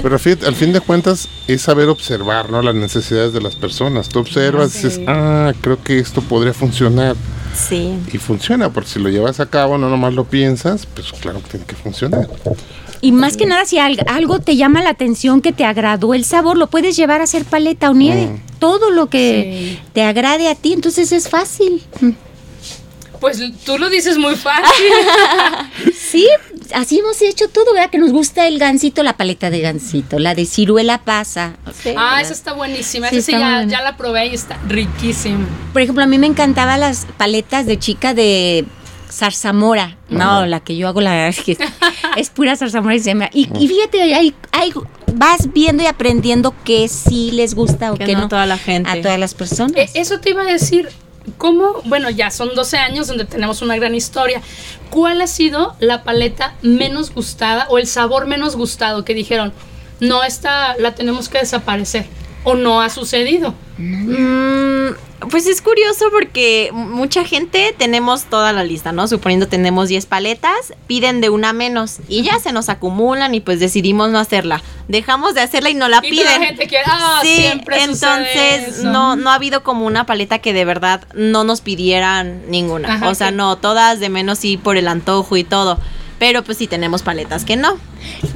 Pero fíjate, al fin de cuentas es saber observar, ¿no? Las necesidades de las personas. Tú observas y dices, ah, creo que esto podría funcionar. Sí. Y funciona, porque si lo llevas a cabo, no nomás lo piensas, pues claro que tiene que funcionar. Y más que nada, si al- algo te llama la atención, que te agradó el sabor, lo puedes llevar a hacer paleta o nieve. Todo lo que Sí. te agrade a ti, entonces es fácil. Mm. Pues tú lo dices muy fácil. Sí, así hemos hecho todo, ¿verdad? Que nos gusta el gansito, la paleta de gansito, la de ciruela pasa. ah, esa está buenísima. Sí, esa sí ya, ya la probé y está riquísima. Por ejemplo, a mí me encantaban las paletas de chica de zarzamora. No, la que yo hago, la verdad es que es pura zarzamora y semilla. Y, y fíjate, hay, hay- vas viendo y aprendiendo que sí les gusta o Que que, no no, toda la gente. a todas las personas. Eh, eso te iba a decir, ¿cómo? Bueno, ya son 12 años donde tenemos una gran historia. ¿Cuál ha sido la paleta menos gustada o el sabor menos gustado que dijeron, no, esta la tenemos que desaparecer? ¿O no ha sucedido? Mm, pues es curioso porque mucha gente tenemos toda la lista, ¿no? Suponiendo tenemos 10 paletas, piden de una menos y ya se nos acumulan y pues decidimos no hacerla. Dejamos de hacerla y no la Y toda piden. la gente quiere, ah, sí, siempre entonces eso. no no ha habido como una paleta que de verdad no nos pidieran ninguna. Ajá, o sea, no, todas de menos sí por el antojo y todo. Pero pues sí tenemos paletas que no.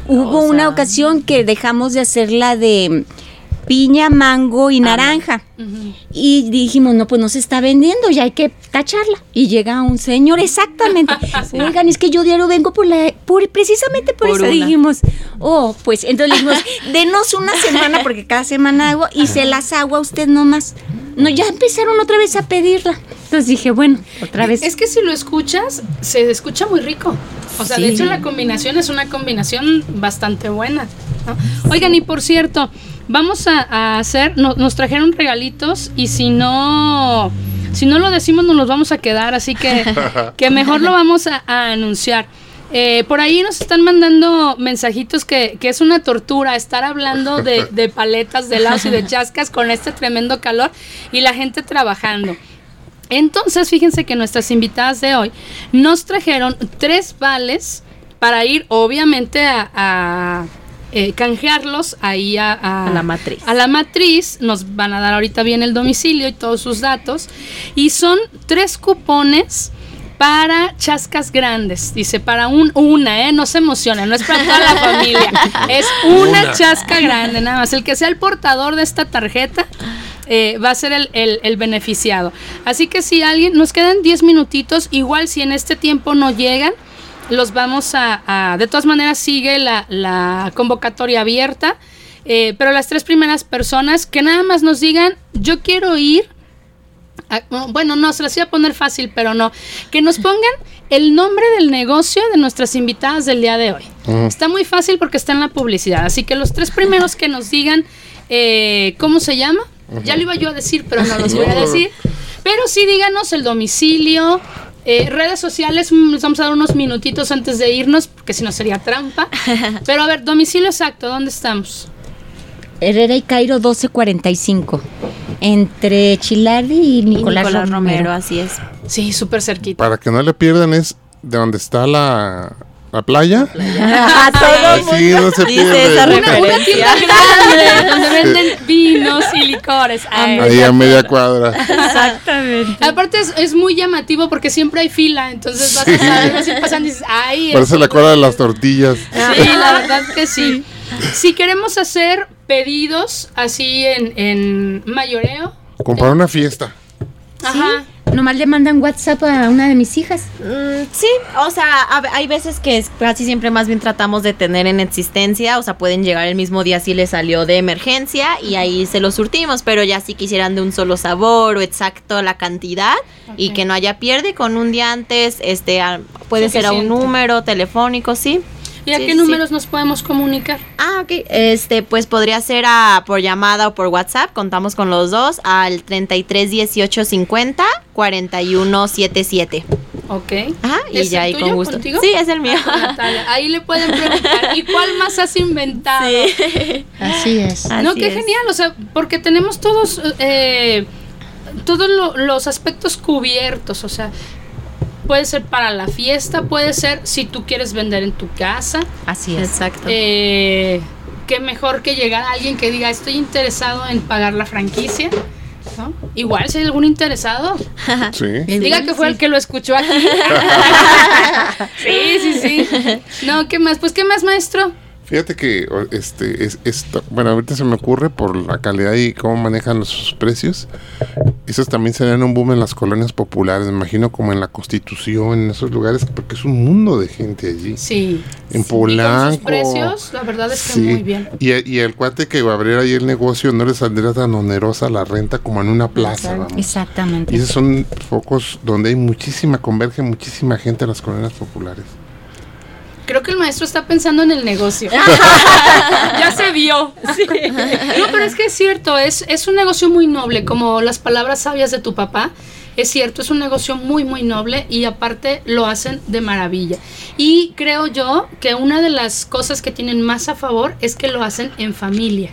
Hubo o una ocasión que dejamos de hacer la de piña, mango y naranja. Y dijimos, no, pues no se está vendiendo, ya hay que tacharla. Y llega un señor, exactamente. Oigan, es que yo diario vengo por la, por, precisamente por, Por eso una. dijimos, oh, pues entonces le dijimos, denos una semana, porque cada semana hago, y se las hago a usted nomás. No, ya empezaron otra vez a pedirla. Entonces dije, bueno, otra vez. Es que si lo escuchas, se escucha muy rico. O sea, de hecho la combinación es una combinación bastante buena. ¿no? Oigan, y por cierto, vamos a, a hacer, no- nos trajeron regalitos y si no, si no lo decimos nos los vamos a quedar, así que, que mejor lo vamos a, a anunciar. Eh, por ahí nos están mandando mensajitos que, que es una tortura estar hablando de, de paletas, de helados y de chascas con este tremendo calor y la gente trabajando. Entonces, fíjense que nuestras invitadas de hoy nos trajeron tres vales para ir, obviamente, a, a, eh, canjearlos ahí a, a- A la matriz. A la matriz. Nos van a dar ahorita bien el domicilio y todos sus datos. Y son tres cupones para chascas grandes. Dice, para un, una, ¿eh? No se emocionen, no es para toda la familia. Es una, Una. chasca grande, nada más. El que sea el portador de esta tarjeta eh, va a ser el, el- el beneficiado. Así que si alguien, nos quedan 10 minutitos, igual si en este tiempo no llegan, los vamos a, a- de todas maneras sigue la, la convocatoria abierta, eh, pero las tres primeras personas que nada más nos digan, yo quiero ir, a- bueno, no, se las iba a poner fácil, pero no, que nos pongan el nombre del negocio de nuestras invitadas del día de hoy. Está muy fácil porque está en la publicidad, así que los tres primeros que nos digan eh, cómo se llama, ya lo iba yo a decir, pero no los voy a decir, pero sí díganos el domicilio. Eh, redes sociales, mm, les vamos a dar unos minutitos antes de irnos, porque si no sería trampa. Pero a ver, domicilio exacto, ¿dónde estamos? Herrera y Cairo 1245. Entre Chilardi y Y Nicolás, Nicolás Romero, Romero. así es. Sí, súper cerquita. Para que no le pierdan es de donde está la, la playa. Ah, todo Sí, no se esa donde venden vinos y licores. Ay. Ahí a media cuadra. Exactamente. Aparte es, es muy llamativo porque siempre hay fila, entonces vas a saber, así pasan y dices, ay, Parece la cola de las tortillas. Sí, la verdad que sí. Si queremos hacer pedidos así en, en mayoreo, Como para una fiesta. ajá, Nomás le mandan WhatsApp a una de mis hijas. Mm, sí, o sea, a hay veces que es- casi siempre más bien tratamos de tener en existencia, o sea, pueden llegar el mismo día si les salió de emergencia y ahí se los surtimos, pero ya si quisieran de un solo sabor o exacto la cantidad y que no haya pierde con un día antes, este, puede ser a un número telefónico, sí. ¿Y a Sí, qué sí. números nos podemos comunicar? Ah, ok. Este, pues podría ser a, por llamada o por WhatsApp. Contamos con los dos al 33 18 50 41 77. Ok. Ajá, y ¿Es ya el ahí tuyo con gusto. contigo? Sí, es el mío. Ah, Ahí le pueden preguntar, ¿y cuál más has inventado? Sí. Así es. no, Así qué es. genial, o sea, porque tenemos todos, eh, todos lo- los aspectos cubiertos, o sea, puede ser para la fiesta, puede ser si tú quieres vender en tu casa, Así es. Exacto. eh, qué mejor que llegar a alguien que diga, estoy interesado en pagar la franquicia, ¿no? Igual si hay algún interesado, Sí. diga que fue el que lo escuchó aquí. sí, sí, sí. No, ¿qué más? Pues, ¿qué más, maestro? Fíjate que este es esto, bueno, ahorita se me ocurre por la calidad y cómo manejan los precios. Esos también serían un boom en las colonias populares, me imagino como en la Constitución, en esos lugares, porque es un mundo de gente allí. Sí. En Y con Polanco. sus precios, la verdad es que Sí. muy bien. Y, y el cuate que va a abrir ahí el negocio no le saldría tan onerosa la renta como en una plaza. vamos. Exactamente. Y esos son focos donde hay muchísima, converge muchísima gente a las colonias populares. Creo que el maestro está pensando en el negocio. ya se vio. No, pero es que es cierto, es, es un negocio muy noble, como las palabras sabias de tu papá. Es cierto, es un negocio muy, muy noble y aparte lo hacen de maravilla. Y creo yo que una de las cosas que tienen más a favor es que lo hacen en familia.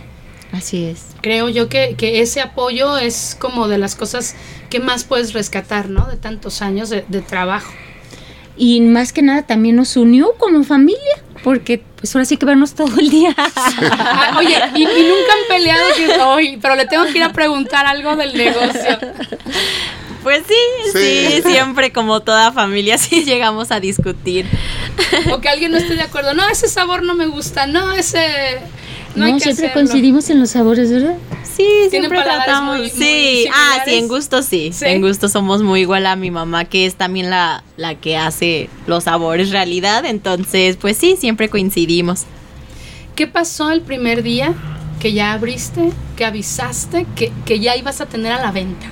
Así es. Creo yo que, que ese apoyo es como de las cosas que más puedes rescatar, ¿no? De tantos años de, de trabajo. Y más que nada también nos unió como familia, porque pues ahora sí que vernos todo el día. Oye, y, y nunca han peleado, que, "Ay, pero le tengo que ir a preguntar algo del negocio. Pues sí, sí, Sí. siempre como toda familia sí llegamos a discutir. O que alguien no esté de acuerdo. No, ese sabor no me gusta. No, ese. No, siempre hacerlo. coincidimos en los sabores, ¿verdad? Sí, siempre tratamos. muy- muy sí, ah, sí, en gusto sí. Sí. En gusto somos muy igual a mi mamá, que es también la, la que hace los sabores realidad. Entonces, pues sí, siempre coincidimos. ¿Qué pasó el primer día que ya abriste, que avisaste que, que ya ibas a tener a la venta?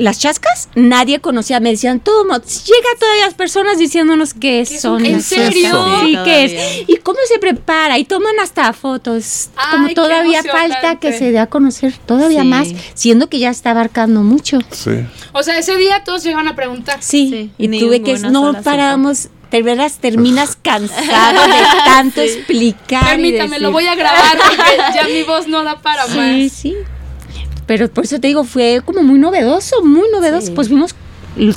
Las chascas, nadie conocía, me decían, todo, llega todavía las personas diciéndonos qué ¿Qué son? ¿En las serio? Sí, Sí, qué es. Y cómo se prepara, y toman hasta fotos. Ay, Como todavía falta que se dé a conocer todavía Sí. más, siendo que ya está abarcando mucho. Sí. O sea, ese día todos llegaban a preguntar. Sí, Sí, y tuve que, no paramos, te verás, terminas cansado de tanto explicar. y Permítame, lo voy a grabar porque ya mi voz no da para Sí, más. sí. Pero por eso te digo, fue como muy novedoso, muy novedoso. Sí. Pues fuimos,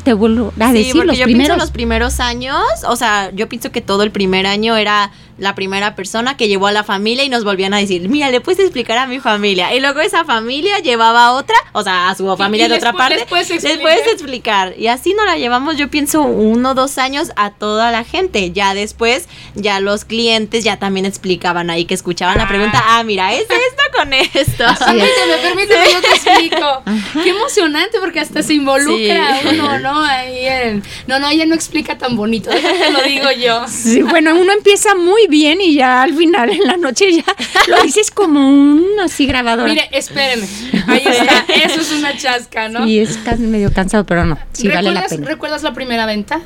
te vuelvo a Sí, decir, porque los yo primeros. pienso los primeros años, o sea, yo pienso que todo el primer año era la primera persona que llevó a la familia y nos volvían a decir, mira, le puedes explicar a mi familia. Y luego esa familia llevaba a otra, o sea, a su familia y de otra después parte. les puedes explicar. Y así nos la llevamos, yo pienso, uno o dos años a toda la gente. Ya después, ya los clientes ya también explicaban ahí que escuchaban la pregunta, ah, mira, es esto con esto. Permíteme, permíteme, yo te explico. Qué emocionante porque hasta se involucra Sí. uno, ¿no? Ahí en- No, no, ella no explica tan bonito, déjate lo digo yo. Sí, bueno, uno empieza muy bien y ya al final en la noche ya lo dices como un así grabador. Mire, espéreme. Ahí está, eso es una chasca, ¿no? Y es medio cansado, pero no, sí vale la ¿Recuerdas, pena. ¿Recuerdas la primera venta?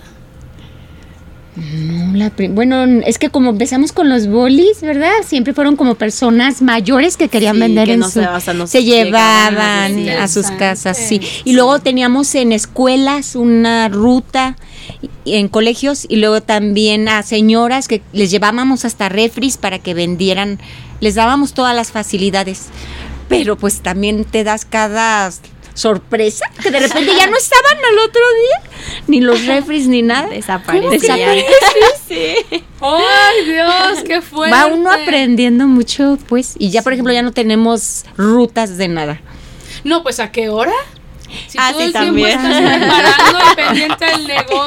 No, la bueno, es que como empezamos con los bolis, ¿verdad? Siempre fueron como personas mayores que querían Sí, vender que en no su- se- o sea, no se llegaban a llevaban a sus casas, sí. Y luego teníamos en escuelas una ruta en colegios y luego también a señoras que les llevábamos hasta refris para que vendieran, les dábamos todas las facilidades. Pero pues también te das cada sorpresa que de repente ya no estaban al otro día, ni los refris ni nada. Desaparecían. Desaparecen. Sí. ¡Ay, Dios! ¡Qué fuerte! Va uno aprendiendo mucho, pues, y ya por ejemplo ya no tenemos rutas de nada. No, pues ¿a qué hora? Si Ah, todo sí, el tiempo también. estás preparando y pendiente del negocio.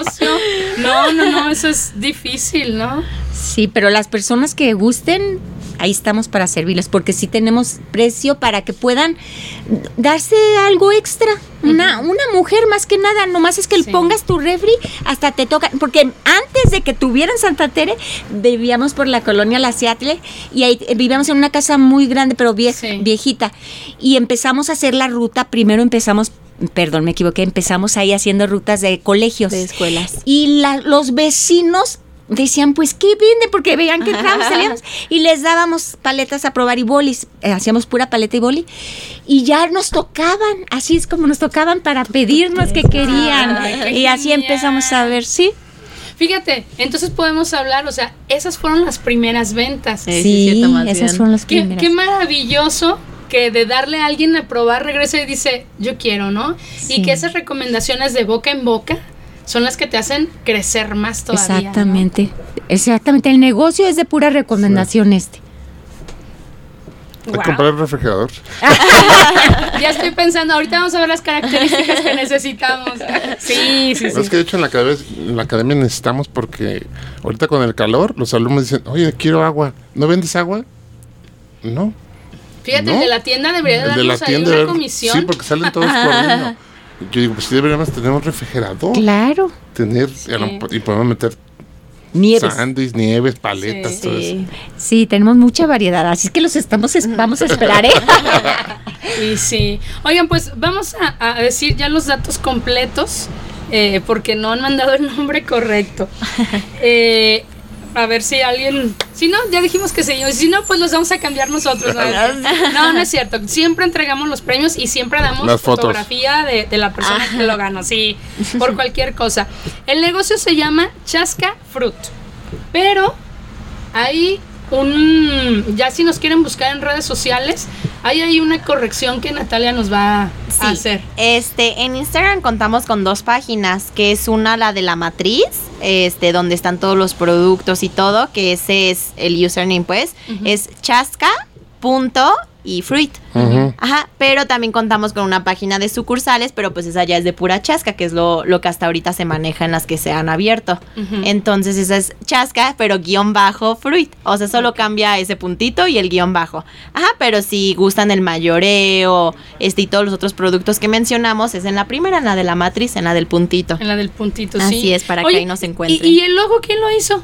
No, no, no, eso es difícil, ¿no? Sí, pero las personas que gusten, ahí estamos para servirles, porque sí tenemos precio para que puedan darse algo extra. Una, una mujer más que nada, nomás es que Sí. pongas tu refri, hasta te toca, porque antes de que tuvieran Santa Tere, vivíamos por la colonia La Seattle y ahí eh, vivíamos en una casa muy grande, pero Sí. viejita. Y empezamos a hacer la ruta, primero empezamos, perdón, me equivoqué, empezamos ahí haciendo rutas de colegios. De escuelas. Y la- los vecinos decían, pues, ¿qué vende? Porque veían que entrábamos, salíamos y les dábamos paletas a probar y bolis. Eh, hacíamos pura paleta y boli. Y ya nos tocaban, así es como nos tocaban para pedirnos que querían. Ay, qué y así empezamos a ver, sí. Fíjate, entonces podemos hablar, o sea, esas fueron las primeras ventas. Sí, sí, cierto, más esas bien. fueron las Qué, primeras. qué maravilloso que de darle a alguien a probar regresa y dice, yo quiero, ¿no? Sí. Y que esas recomendaciones de boca en boca son las que te hacen crecer más todavía. ¿no? Exactamente. Exactamente. El negocio es de pura recomendación este. Comprar el refrigerador. Ya estoy pensando, ahorita vamos a ver las características que necesitamos. Sí, sí, No, sí. Es que de hecho en la, academia, en la academia necesitamos porque ahorita con el calor los alumnos dicen, oye, quiero agua. ¿No vendes agua? No. Fíjate, ¿no? el de la tienda debería de El de la darnos ahí tienda. una comisión. Sí, porque salen todos corriendo. Yo digo, pues sí deberíamos tener un refrigerador. Claro. Tener, y podemos meter Nieves. sándwiches, nieves, paletas, Sí, todo eso. Sí. Sí, tenemos mucha variedad. Así es que los estamos, es- vamos a esperar, ¿eh? Y sí. Oigan, pues vamos a, a decir ya los datos completos, eh, porque no han mandado el nombre correcto. Eh, a ver si alguien. Si no, ya dijimos que sí. Si no, pues los vamos a cambiar nosotros. ¿no? No, no es cierto. Siempre entregamos los premios y siempre damos Las fotos. fotografía de, de la persona que lo ganó. Sí, por cualquier cosa. El negocio se llama Chasca Fruit. Pero hay un. Ya si nos quieren buscar en redes sociales, hay ahí una corrección que Natalia nos va a hacer. Este, en Instagram contamos con dos páginas, que es una la de la matriz, este, donde están todos los productos y todo, que ese es el username, pues, es chasca punto y fruit. Ajá, pero también contamos con una página de sucursales, pero pues esa ya es de pura chasca, que es lo, lo que hasta ahorita se maneja en las que se han abierto. Entonces esa es chasca, pero guion bajo fruit. O sea, solo cambia ese puntito y el guion bajo. Ajá, pero si gustan el mayoreo, este y todos los otros productos que mencionamos, es en la primera, en la de la matriz, en la del puntito. En la del puntito, sí. Así es, para que ahí nos encuentren. ¿y, y el logo quién lo hizo?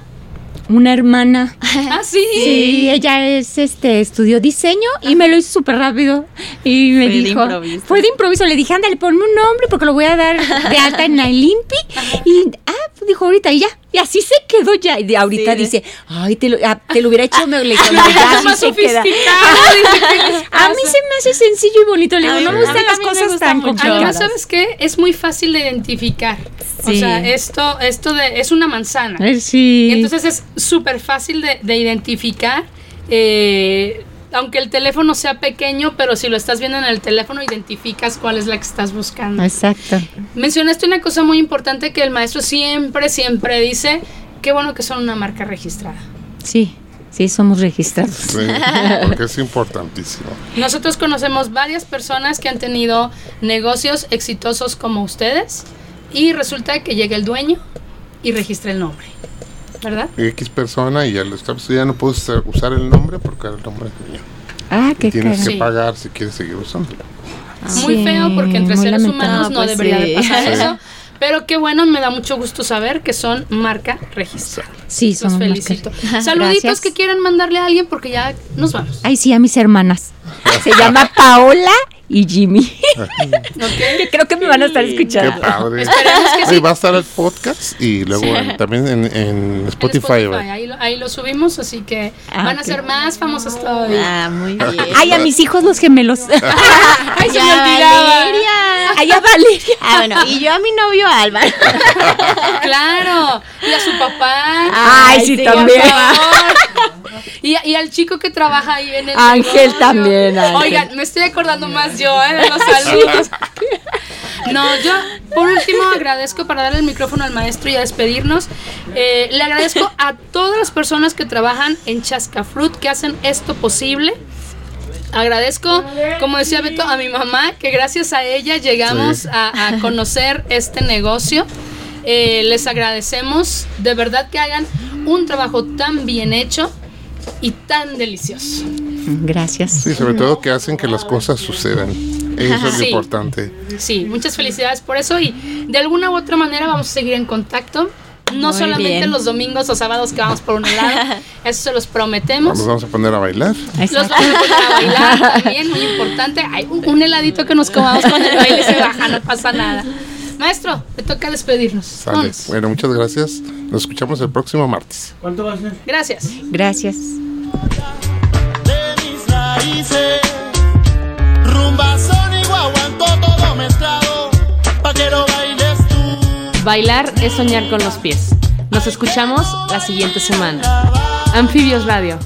Una hermana. Ah, sí. Sí, ella es este estudió diseño y me lo hizo súper rápido y me Fue de dijo, improviso. fue de improviso, le dije, "Ándale, ponme un nombre porque lo voy a dar de alta en la Limpi." Y ah, pues dijo ahorita y ya. Y así se quedó ya. Y de ahorita Sí. dice, "Ay, te lo, ah, te lo hubiera hecho me le dije, "No, ya Más así se queda." sofisticado, dice, ¿qué les A mí se me hace sencillo y bonito, le A digo, no me a gustan las me cosas gusta tan mucho. complicadas. Además, ¿sabes qué? Es muy fácil de identificar. O Sí. sea, esto, esto de, es una manzana. Eh, Sí. Y entonces es súper fácil de, de identificar. eh, aunque el teléfono sea pequeño, pero si lo estás viendo en el teléfono, identificas cuál es la que estás buscando. Exacto. Mencionaste una cosa muy importante que el maestro siempre, siempre dice, qué bueno que son una marca registrada. Sí. Sí, somos registrados. Sí, porque es importantísimo. Nosotros conocemos varias personas que han tenido negocios exitosos como ustedes y resulta que llega el dueño y registra el nombre. ¿Verdad? X persona y ya lo está, pues, ya no puedo usar, el nombre porque el nombre es mío. Ah, qué Tienes cara. que Sí. pagar si quieres seguir usando. Muy Sí, feo porque entre muy seres humanos no, pues debería de pasar Sí. eso. Pero qué bueno, me da mucho gusto saber que son marca registrada. Sí, Los somos felicito. marca- Saluditos Gracias. que quieran mandarle a alguien porque ya nos vamos. Ay, sí, a mis hermanas. Se llama Paola y Jimmy. ¿Ok? Creo que me van a estar Qué escuchando. padre. Esperemos que sí. Va a estar el podcast y luego en- también en, en En Spotify. Ahí, lo, ahí lo subimos, así que Ah, van a ser más famosos todavía. Ah, muy bien. Ay, a mis hijos los gemelos. Ay, se me olvidaba. Valeria. Ay, a Valeria. Ah, bueno, y yo a mi novio Álvaro. Claro. Y a su papá. Ay, sí, sí, también. Y, y al chico que trabaja ahí en el Ángel negocio. también, Ángel. Oigan, me estoy acordando más yo, ¿eh? De los. No, yo por último agradezco para darle el micrófono al maestro y a despedirnos. eh, le agradezco a todas las personas que trabajan en Chascafruit que hacen esto posible. Agradezco, como decía Beto, a mi mamá, que gracias a ella llegamos Sí. a, a conocer este negocio. Eh, les agradecemos de verdad que hagan un trabajo tan bien hecho y tan delicioso. Gracias. Sí, sobre todo que hacen que las cosas sucedan. Eso es lo Sí. importante. Sí, muchas felicidades por eso y de alguna u otra manera vamos a seguir en contacto. No Muy solamente bien. los domingos o sábados que vamos por un helado, eso se los prometemos. Nos vamos a poner a bailar. Los vamos a poner a bailar también, muy importante. Hay un, heladito que nos comamos con el baile se baja, no pasa nada. Maestro, me toca despedirnos. Sale. Bueno, muchas gracias. Nos escuchamos el próximo martes. ¿Cuánto va a ser? Gracias. Gracias. Bailar es soñar con los pies. Nos escuchamos la siguiente semana. Anfibios Radio.